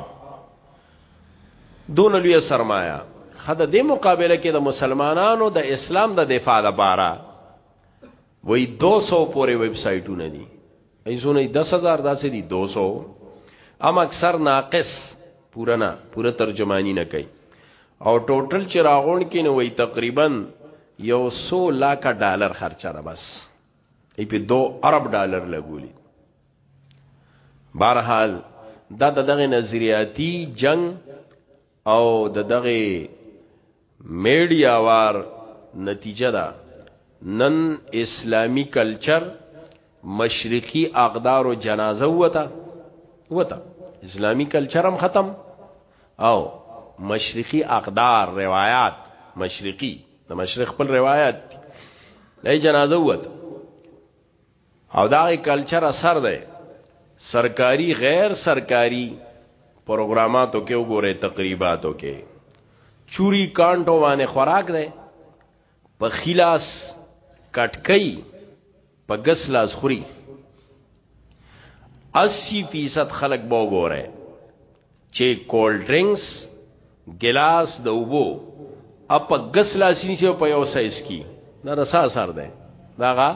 دون لوی سرمایا خدای دې مقابله کې د مسلمانانو د اسلام د دفاع لپاره وای 200 پورې ویب سایټونه دي ایزونه 10000 داسې دي 200 ام اکثر ناقص پورا نه پورا ترجمانی نه کوي او ټوټل چې راغون کې نو وي تقریبا یو سو لاکه ډالر خرچه ده بس ای په دو ارب ډالر لګولي بهرحال دا د دغه نظریاتی جنگ او د دغه میډیا وار نتیجه ده نن اسلامی کلچر مشرقی اقدارو جنازه وته وته اسلامی کلچرم ختم او مشرقی اقدار روایات مشرقی د مشرق خپل روایت دی دای جنازه وته او دا کلچر اثر دی سرکاری غیر سرکاری پروګراماتو کې وګوره تقریباتو کې چوری کانټو باندې خوراک دی په خلاص کټکۍ په ګس لاس خوري 80% خلک به وګوره چې کولډ ډرینګز ګلاس د وبو اپ ګس لاس نیسي په یو سایز کې دا رسا اثر ده داغه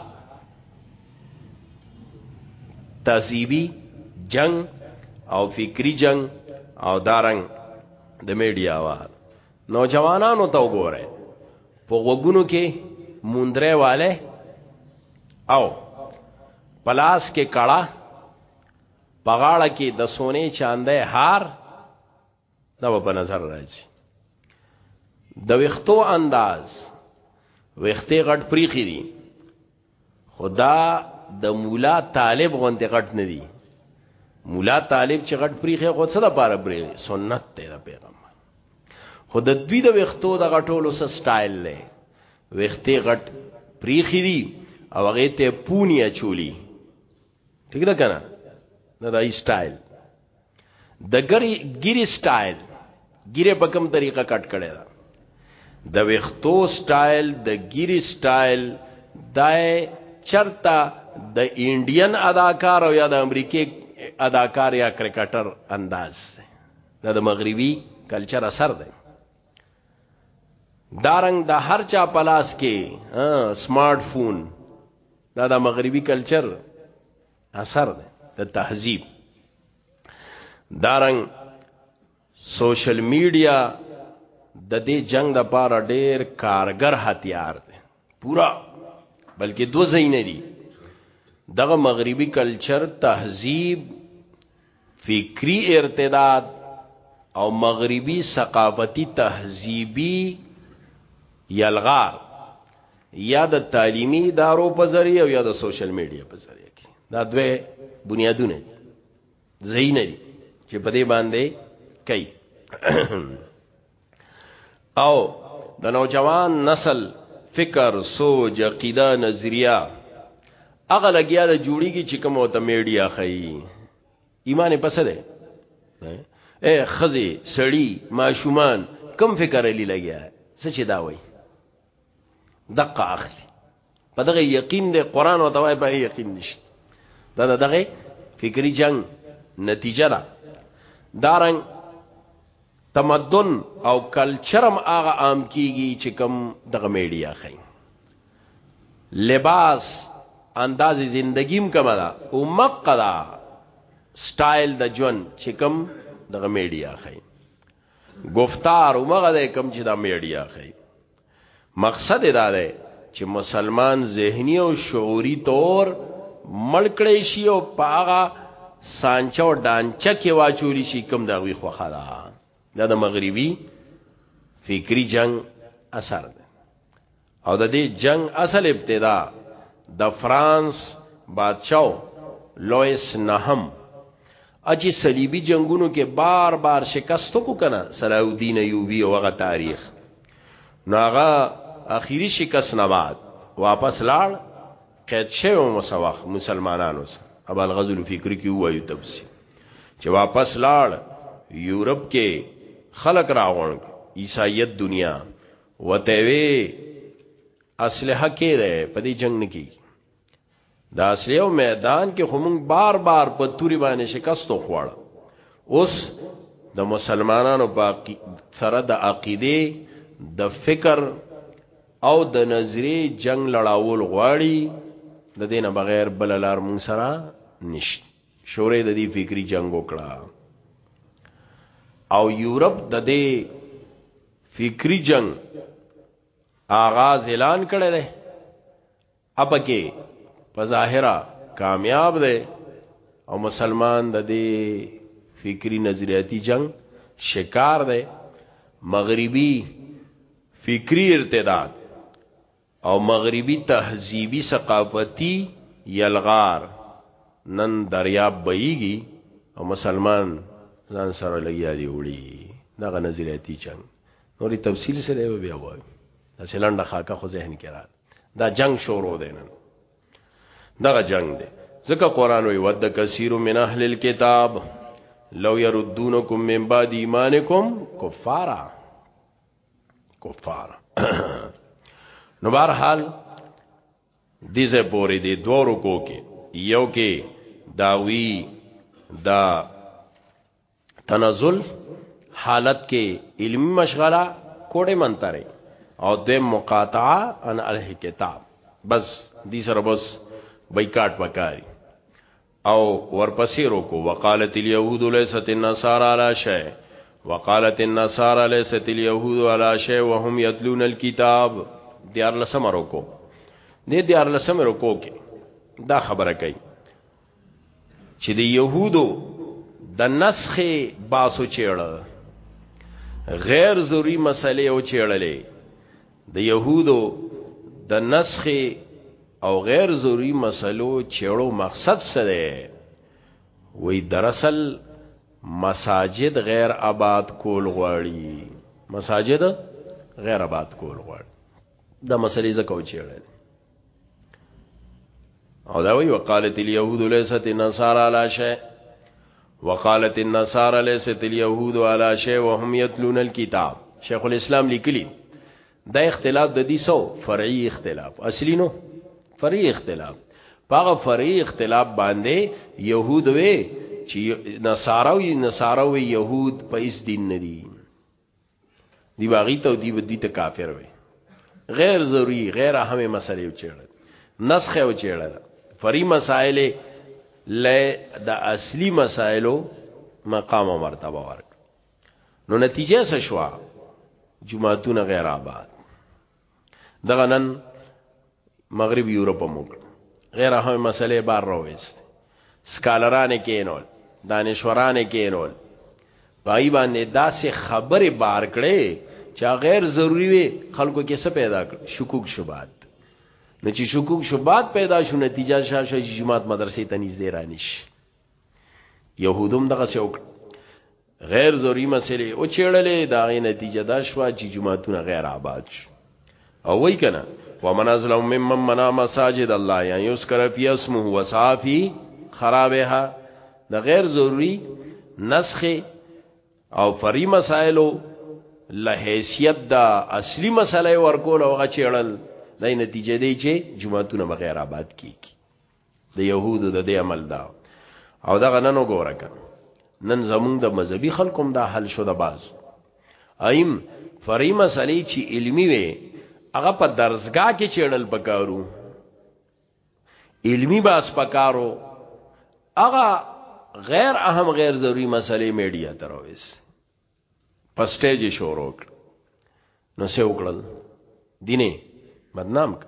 تهذیبی جنگ او فکری جنگ او دارنګ د میډیا وال نوجوانانو ته وګوره په غوګونو کې موندره والے او پلاس کې کړه پغاړه کې د سونې چاندې هار دا په نظر راځي د وختو انداز وختې غټ پریخي دي خدا د مولا طالب غوندې غټ نه دی مولا طالب چې غټ پریخه خو څه د پاره بری سنت ته د پیغمبر خو د دوی د وختو د غټولو سره سټایل لې وختي غټ پریخي دي او هغه ته پونی اچولی ٹھیک ده کنه نه دای سټایل د ګری ګری سټایل ګیره په کوم طریقه کټ کړي دا د وختو سټایل د ګیری سټایل دای چرتا د انډین اداکار او یا د امریکای اداکار یا کرکټر انداز دا د مغربي کلچر اثر دی دارنګ د دا هر چا پلاس کې سمارټ فون دا د مغربي کلچر اثر دی د تهذیب دارنګ سوشل میډیا د دې جنگ د پاره ډېر کارګر هتیار دی پورا بلکې دو زین دي دغه مغربي کلچر تهذیب فکری ارتداد او مغربی ثقافتی تهذیبی یلغار یا د تعلیمی ادارو په ذریعہ او یا د سوشل میډیا په ذریعہ کې دا دوه بنیادونه دي زینه دي چې په دې باندې کوي او د نوجوان نسل فکر سوچ عقیده نظریه هغه لګیا د جوړیږي چې کوم ته میډیا خي ایمان په څه ده اے خزي سړی ماشومان کم فکر لري لګیا څه چې دا وای دقه اخلي په دغه یقین دی قران او توای په یقین نشته دا دغه فکری جنگ نتیجه ده دارنګ تمدن او کلچرم هغه عام کیږي چې کم دغه میډیا خي لباس انداز زندگیم کما دا او مقدا سټایل د جون چې کم دغه میډیا خي گفتار او مغه د کم چې دا میډیا خي مقصد یې دا دی چې مسلمان ذهني او شعوري طور مړ کړی شي او په هغه سانچه او ډانچه کې واچول شي کوم د هغوی خوښه ده دا د مغربي فکری جنګ اثر ده او د دې جنگ اصل ابتدا د فرانس بادشاہ لوئس نهم اچي صلیبي جنگونو کې بار بار شکست کو کنه صلاح الدین ایوبی او هغه تاریخ ناغه اخیری شکست نه بعد واپس لاړ قید شوی مسواخ مسلمانانو سره اب الغزل فکر کې وایو تفسیر چې واپس لاړ یورپ کې خلق راغون عیسایت دنیا وته وی اسلحه کې ده په دې جنگ نه کیږي د اصلي او میدان کې خو مونږ بار بار په توري باندې شکست خوړ اوس د مسلمانانو باقی سره د عقیده د فکر او د نظری جنگ لړاول غواړي د دینه بغیر بل لار مونږ سره نشته شورې د دې فکری جنگ وکړه او یورپ د دې فکری جنگ آغاز اعلان کړی دی اپکه په ظاهره کامیاب دی او مسلمان د دې فکری نظریاتی جنگ شکار دی مغربي فکری ارتداد او مغربي تهذیبي ثقافتی یلغار نن دریاب بېږي او مسلمان ځان سره لګیا دی وړي دغه نظریاتی جنگ نورې تفصیل سره به بیا وایي دا سلنډه خاکه خو ذهن کې راځي دا جنگ شروع دی نن دغه جنگ دی ځکه قران وی ود کثیر من اهل الكتاب لو يردونکم من بعد ایمانکم کفارا کفارا نو بهر حال دیزه پوری دی دوه رکو کې یو کې داوی دا تنزل حالت کې علمی مشغله کوډه منتره او د مقاطعه ان الکتاب بس دې سره بس بایکاټ وکاري او ورپسې روکو وقالت اليهود ليست النصارى على شيء وقالت النصارى ليست اليهود على شيء وهم يتلون الكتاب دیار لسم روکو دې دیار لسم روکو کې دا خبره کوي چې د يهودو د نسخ باسو چېړ غیر ضروری مسلې او چېړلې د يهودو د نسخ او غیر ضروری مسلو چېړو مقصد څه دی وی دراصل مساجد غیر آباد کول غواړي مساجد غیر آباد کول غواړي دا مسلې زکه و چېړل او دا وی وقالت اليهود ليست النصارى على شيء وقالت النصارى ليست اليهود على شيء وهم يتلون الكتاب شیخ الاسلام لیکلی دا اختلاف د دې سو فرعي اختلاف اصلي نو فرعي اختلاف پاغه فرعي اختلاف باندې يهود وي چې نصاروي نصاروي يهود په اس دین نه دي دی باغی ته دی بدی ته کافر وي غیر ضروری غیر اهمه مسلې وچېړل نسخ وچېړل فری مسائل لې د اصلي مسائلو مقام او مرتبه ورک نو نتیجه څه شو جمعهتون غیر آباد دغه نن مغرب یورپ موږ غیر اهمه مسلې بار راوېست سکالران کېنول دانشوران کېنول پای باندې داسې خبره بار کړې چې غیر ضروری وي خلکو کې څه پیدا کړ شکوک شوبات نو چې شکوک شوبات پیدا شو نتیجه شاشه جماعت مدرسې ته نږدې رانیش يهودو هم دغه څه وکړ غیر ضروری مسلې او چېړلې دا غي نتیجه دا شو چې جمعهتون غیر آباد شو او وای کنه ومن ازلم ممن منا مساجد الله یا یذكر فی اسمه وصافی خرابها د غیر ضروری نسخ او فری مسائلو له حیثیت دا اصلی مسله ورکول او غچېړل دای نتیجه دی چې جمعهتون بغیر آباد کیږي د يهودو د دې عمل دا او دغه نن وګوره کنه نن زمونږ د مذهبي خلکو هم دا حل شو د باز ایم فرعي مسلې چې علمی وي هغه په درسګه کې چېړل پکارو علمی باس پکارو هغه غیر اهم غیر ضروری مسلې میډیا ترویس په سټیج شروع کړ نو سه وکړل دینه بدنام ک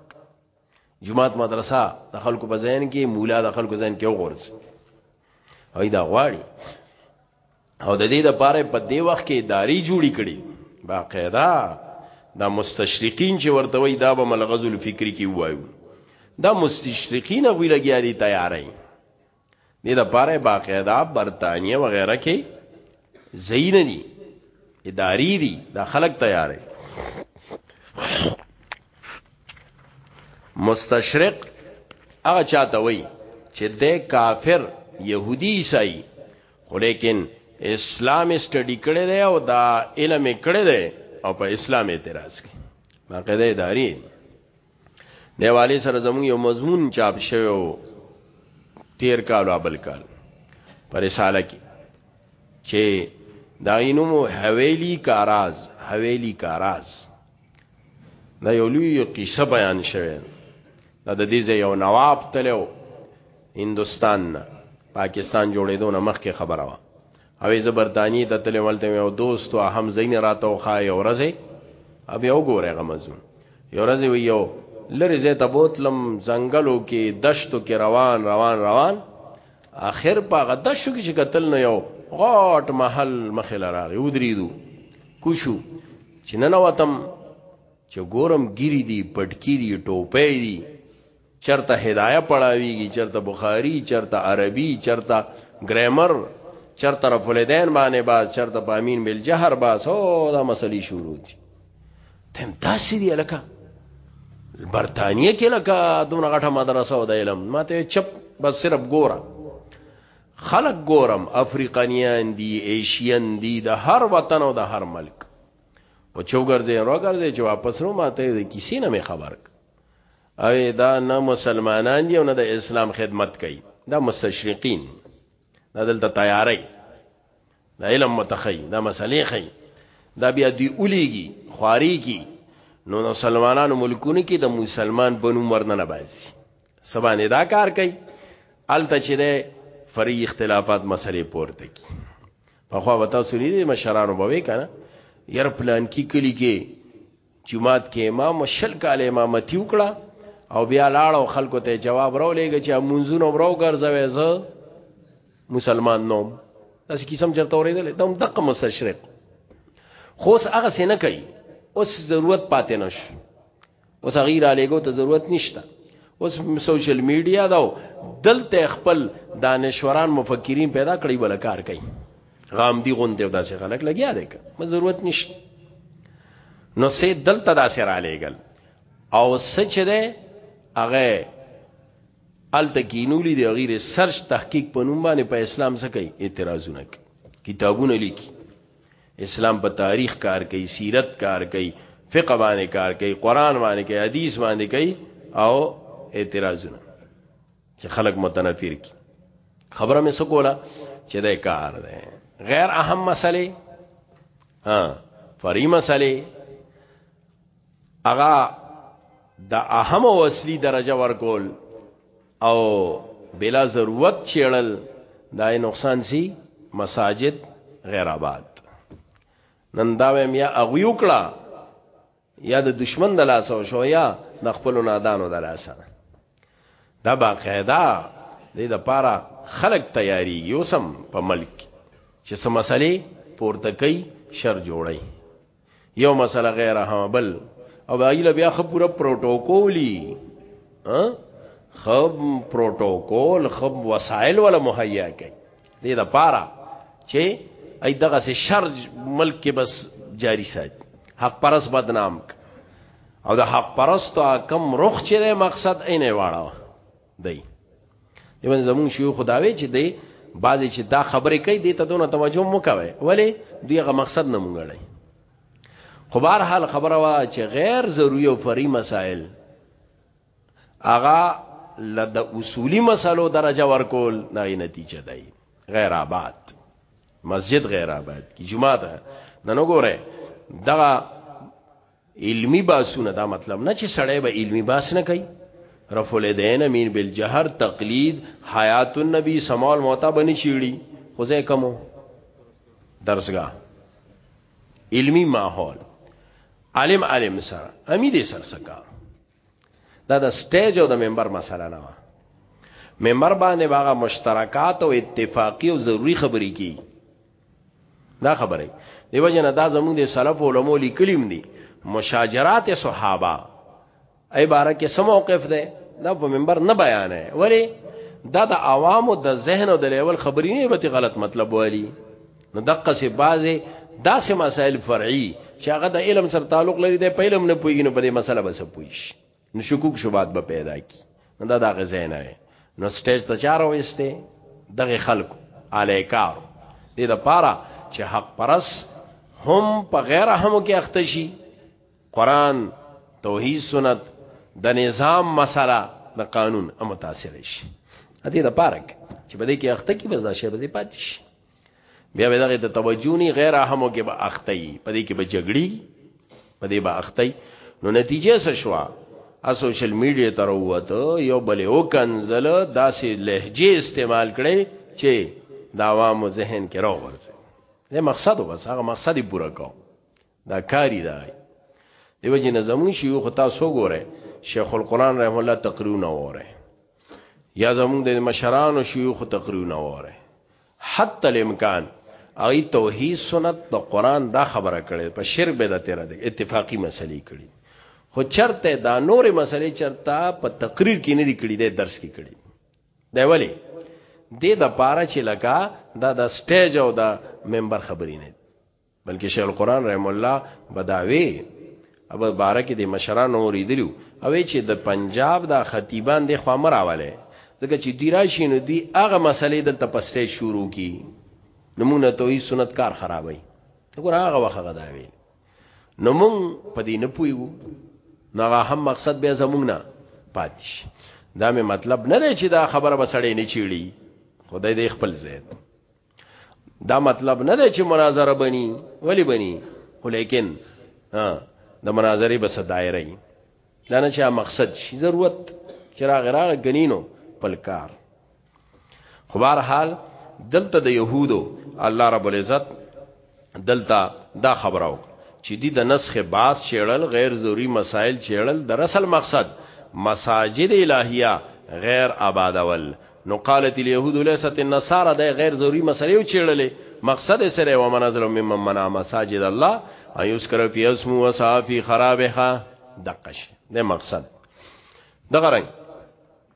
جمعات مدرسه د خلکو په ذهن کې مولا د خلکو ذهن کې وګورځ هاي دا غواړي او د دې د پاره په دې وخت کې اداري جوړی کړي باقاعده دا مستشرقین چې ورته وي دا به ملغزل فکری کې وایو دا مستشرقین غوی لګیا دي تیارای دې د پاره باقاعده برتانیې وغیرہ کې زین دي اداري دي دا خلک تیارې مستشرق هغه چاته وای چې د کافر يهودي عیسائی خو لیکن اسلام سټډي کړي دی او دا علم کړي دی او په اسلام اعتراض کوي باقاعده اداري دیوالی سره زموږ یو مضمون چاپ شوی و تیر کال او بل کال پر رساله کې چې دا اینمو حویلی کاراز حویلی کاراز دا یو لوی قصه بیان شوه دا د دې یو نواب تلو هندستان نه پاکستان جوړېدو نه مخکې خبره و او زه برتانی ته تلم ولته یو دوست او هم زین راته او خای او رزه اب یو ګوره غمزو یو رزه وی یو لری زه ته بوتلم زنګلو کې دشتو کې روان روان روان اخر په غدشو کې چې قتل نه یو غاټ محل مخله راغی ودریدو کوشو چې نن وتم چې ګورم ګيري دي پټکی دي ټوپې دي چرته هدايه پړاويږي چرته بخاري چرته عربي چرته ګرامر چرته رفلدين باندې باز چرته پامین مل جهر باز او دا مسلې شروع دي تم تاسو دی لکه برتانیه کې لکه دونه غټه مدرسه او د علم ماته چپ بس صرف ګورم خلق ګورم افریقانیان دي ایشین دي د هر وطن او د هر ملک او چوګرځي راګرځي چې واپس نو ماته د کیسې نه خبر او دا نه مسلمانان دي او نه د اسلام خدمت کوي دا مستشرقین دا دلته تیاری دا علم متخی دا مسلې خی دا بیا دی اولیږي خواري کی نو مسلمانانو ملکونه کې د مسلمان بنوم ورننه باسي سبانه دا کار کوي الته چې ده فری اختلافات مسلې پورته کی په خو وتا سری مشرانو بوي کنه ير پلان کی کلی کې جمعات کې امام شل کال امامتي وکړه او بیا لاړ او خلکو ته جواب راو لېږي چې مونږونو ورو ګرځوي زه مسلمان نوم تاسو کیسم چرته اورېدل دم دقه مستشرق خوس هغه سینه کوي اوس ضرورت پاتې نش اوس غیر علیګو ته ضرورت نشته اوس سوشل میډیا دا دلته خپل دانشوران مفکرین پیدا کړی بل کار کوي غام دی غون دی داسې خلک لګیا دی که ما ضرورت نشته نو سه دلته داسې را لېګل او سچ ده هغه الته کینولی دی غیر سرچ تحقیق په نوم باندې په اسلام څخه کوي اعتراضونه کوي کتابونه لیکي اسلام په تاریخ کار کوي سیرت کار کوي فقه باندې کار کوي قران باندې کوي حدیث باندې کوي او اعتراضونه چې خلک متنفر کی خبره مې سکولا چې دا کار دی غیر اهم مسلې ها فری مسلې اغا د اهم او اصلي درجه ورکول او بلا ضرورت چېړل دا نقصان سي مساجد غیر آباد نن دا ویم یا اغوی وکړه یا د دشمن د لاسه او شو یا د خپل نادانو د لاسه دا باقاعده د دې لپاره خلق تیاری یوسم په ملک چې سم مسلې پورته کوي شر جوړي یو مسله غیر هم بل او ایله بیا خو پورا پروتوکولی ها خب پروتوکول خب وسایل ولا مهیا کوي دې دا پارا چې ای دغه سه شر ملک کې بس جاری سات حق پرس بدنام او د حق پرستو کم رخ چې مقصد عینه واړه دی یمن زمون شیو خداوی چې دی بعضی چې دا خبرې کوي دې ته دونه توجه مو کوي ولی دیغه مقصد نه مونږړی خو بهر حال خبره وا چې غیر ضروری او فری مسائل اغا لد اصولی مسلو درجه ورکول دا نتیجه دی غیر آباد مسجد غیر آباد کی جمعه ده نه نو ګوره دغه علمی باسونه دا مطلب نه چې سړی به علمی باس نه کوي رفع الیدین امین بالجهر تقلید حیات النبی سمال موتا بنی چیړي خو زه کمو درسګه علمی ماحول عالم عالم سره امی دې سر سکا دا د سټیج او د ممبر مسله نه و ممبر باندې باغه مشترکات او اتفاقی او ضروری خبرې کی دا خبره دی وجنه دا زموږ د سلف علماء لیکلیم دي مشاجرات صحابه ای باره کې سم موقف ده دا په منبر نه بیان ہے ولی دا د عوامو د ذهن او د لیول خبرې نه به غلط مطلب والی نو دقه سي بازه داسې مسائل فرعي چې هغه د علم سره تعلق لري د په علم نه پويږي نو په دې مسله بس پويش نو شکوک شوبات به پیدا کی نو دا دغه زین نه نو سټیج ته چارو وسته دغه خلکو الیکار دې د پاره چې حق پرس هم په غیر همو کې اخته شي قران توحید سنت د نظام مسله د قانون هم متاثر شي دې د پاره چې بده کې اخته کې بس دا شی بده پاتې شي بیا به دغه ته توجه نه غیر اهمو کې به اختی په دې کې به جګړی په دې به اختی نو نتیجه څه شو ا سوشل میډیا تر وته یو بل او کنزل داسې لهجه استعمال کړي چې دا عوامو ذهن کې راو ورځي دا مقصد و بس هغه مقصد پورا کو دا کاری دا دیو جن زمون شیوخ تاسو ګوره شیخ القران رحم الله تقریرونه وره یا زمون د مشران او شیوخ تقریرونه وره حتی الامکان ای توحید سنت د قران دا خبره کړي په شرک به د تیرا دی اتفاقی مسلې کړي خو چرته دا نورې مسلې چرته په تقریر کې نه دی کړي د درس کې کړي دی ولی د د پاره چې لکه دا د سټیج او د ممبر خبرې نه بلکې شیخ القرآن رحم الله بداوی اب بارک د مشران اوریدلو او چې د پنجاب د خطیبان د خوا مراواله ځکه چې دی راشي نو دی هغه مسلې دلته پسټه شروع کی نمونه توحید سنت کار خرابای وګوره هغه وخت غدا وی نو مونږ په دې نه پویو نو هم مقصد به زمونږ نه پاتش دا مې مطلب نه دی چې دا خبره بسړې نه چیړي خدای دې خپل زید دا مطلب نه دی چې مناظره بني ولی بني خو لیکن ها د مناظره بس دایره ای دا نه چې مقصد شي ضرورت چې راغ راغ غنینو پلکار خو بهر حال دلته د يهودو الله رب العزت دلته دا خبره وکړه چې دی د نسخ باس چېړل غیر ضروری مسائل چېړل در اصل مقصد مساجد الهیه غیر آبادول نو قالت اليهود ليست النصارى د غیر ضروری مسلې او چېړلې مقصد سره و منزل مم منا مساجد الله ايذكر في اسمه وصافي خرابها دقش نه مقصد دغه رنګ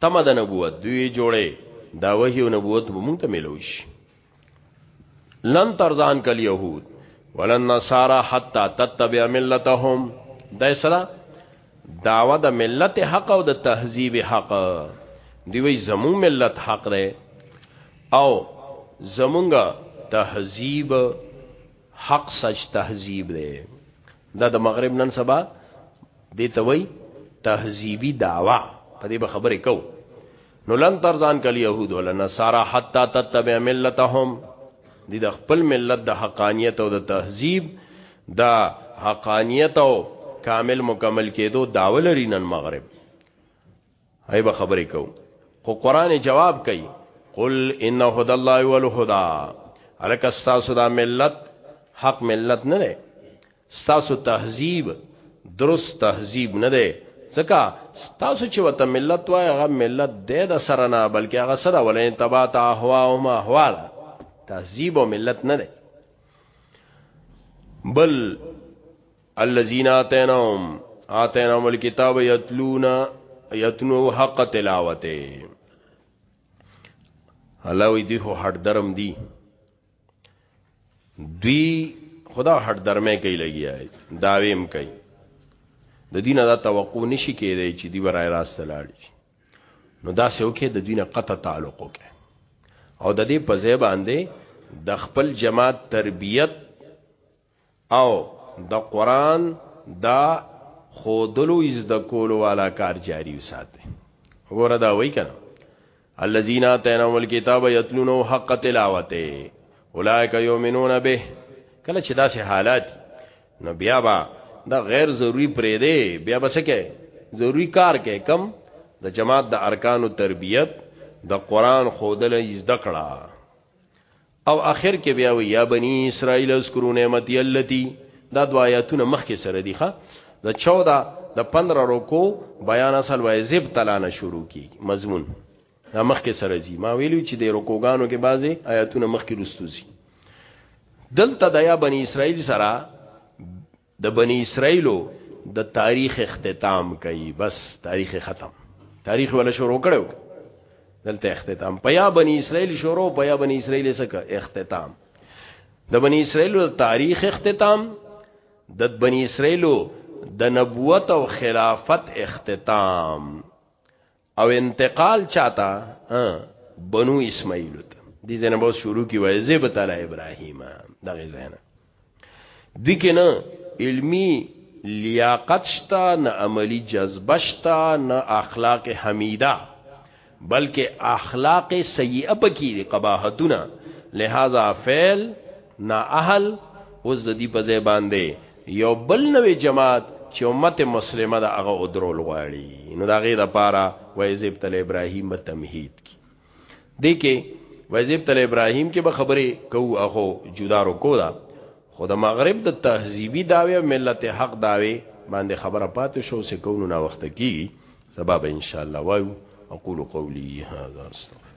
تمه د نبوت دوی جوړه دا وحی او نبوت به مونږ ته ملوي شي لن ترزان کل يهود ولن نصارى حتا تتبع ملتهم دا سره داوا د ملت حق او د تهذیب حق دی وی زمون ملت حق دی او زمونږه تهذیب حق سچ تهذیب دی دا د مغرب نن سبا دې ته وای تهذیبی دعوا په دې به خبرې کو نو لن ترزان کل یهود ولا نصارا حتا تتبع ملتهم دې د خپل ملت د حقانیت او د تهذیب د حقانیت او کامل مکمل کېدو داول رینن مغرب هی به خبرې کوو خو قران جواب کوي قل ان هدى الله هو الهدى الک استاسو دا ملت حق ملت نه دی استاسو تهذیب درست تهذیب نه دی ځکه تاسو چې وته ملت وای هغه ملت دی د سره نه بلکې هغه سره ولې تبا ته هوا او ما هوا ده تهذیب او ملت نه دی بل الذين اتيناهم اتيناهم الكتاب يتلون يتلو حق تلاوته الله وی دی خو هټ درم دی دوی خدا هټ درمه کوي لګیا داویم کوي د دینه دا توقع نشي کېدای چې دی ورای راست لاړ شي نو دا سه وکي د دینه قطع تعلق وکي او د دې په ځای باندې د خپل جماعت تربیت او د قرآن د ښودلو زده کولو والا کار جاري وساتئ وګوره دا وایي کنه الذين اتيناهم الكتاب يتلونه حق تلاوته اولئک یؤمنون به کله چې داسې حالات نو بیا با دا غیر ضروری پرې دی بیا بسکه ضروری کار کې کم د جماعت د ارکانو تربیت د قران خودل زده کړه او اخر کې بیا وی یا بنی اسرائیل اذکروا نعمتي التي دا دوا آیاتونه مخکې سره دي ښا د 14 د 15 رکو بیان اصل وای زب تلانه شروع کی مضمون دا مخکې سره زی ما ویلو چې د رکوګانو کې بعضي آیاتونه مخکې رستوزی دلته د یا بنی اسرائیل سره د بنی اسرائیلو د تاریخ اختتام کوي بس تاریخ ختم تاریخ ولا شروع کړو دلته اختتام پیا بنی اسرائیل شروع پیا بنی اسرائیل سکه اختتام د بنی اسرائیلو د تاریخ اختتام د بنی اسرائیلو د نبوت او خلافت اختتام او انتقال چاته بنو اسماعیل ته دې زنه به شروع کی وای زی به تعالی ابراهیم دغه زنه د کې نه علمی لیاقت شتا نه عملی جذبه شتا نه اخلاق حمیده بلکې اخلاق سیئه پکې دي قباحتونه لہذا فعل نا اهل اوس د دې په ځای باندې یو بل نوې جماعت چې امت مسلمه د هغه ادرول غواړي نو دا غي د پاره وایزب تل ابراهیم تمهید کی دې کې وایزب تل ابراهیم کې به خبرې کوو اخو جدا رکو دا خو د مغرب د تهذیبي داوی او ملت حق داوی باندې خبره پاتې شو سې کوو نه وخت کیږي سبب ان شاء الله وایو اقول قولی هذا استغفر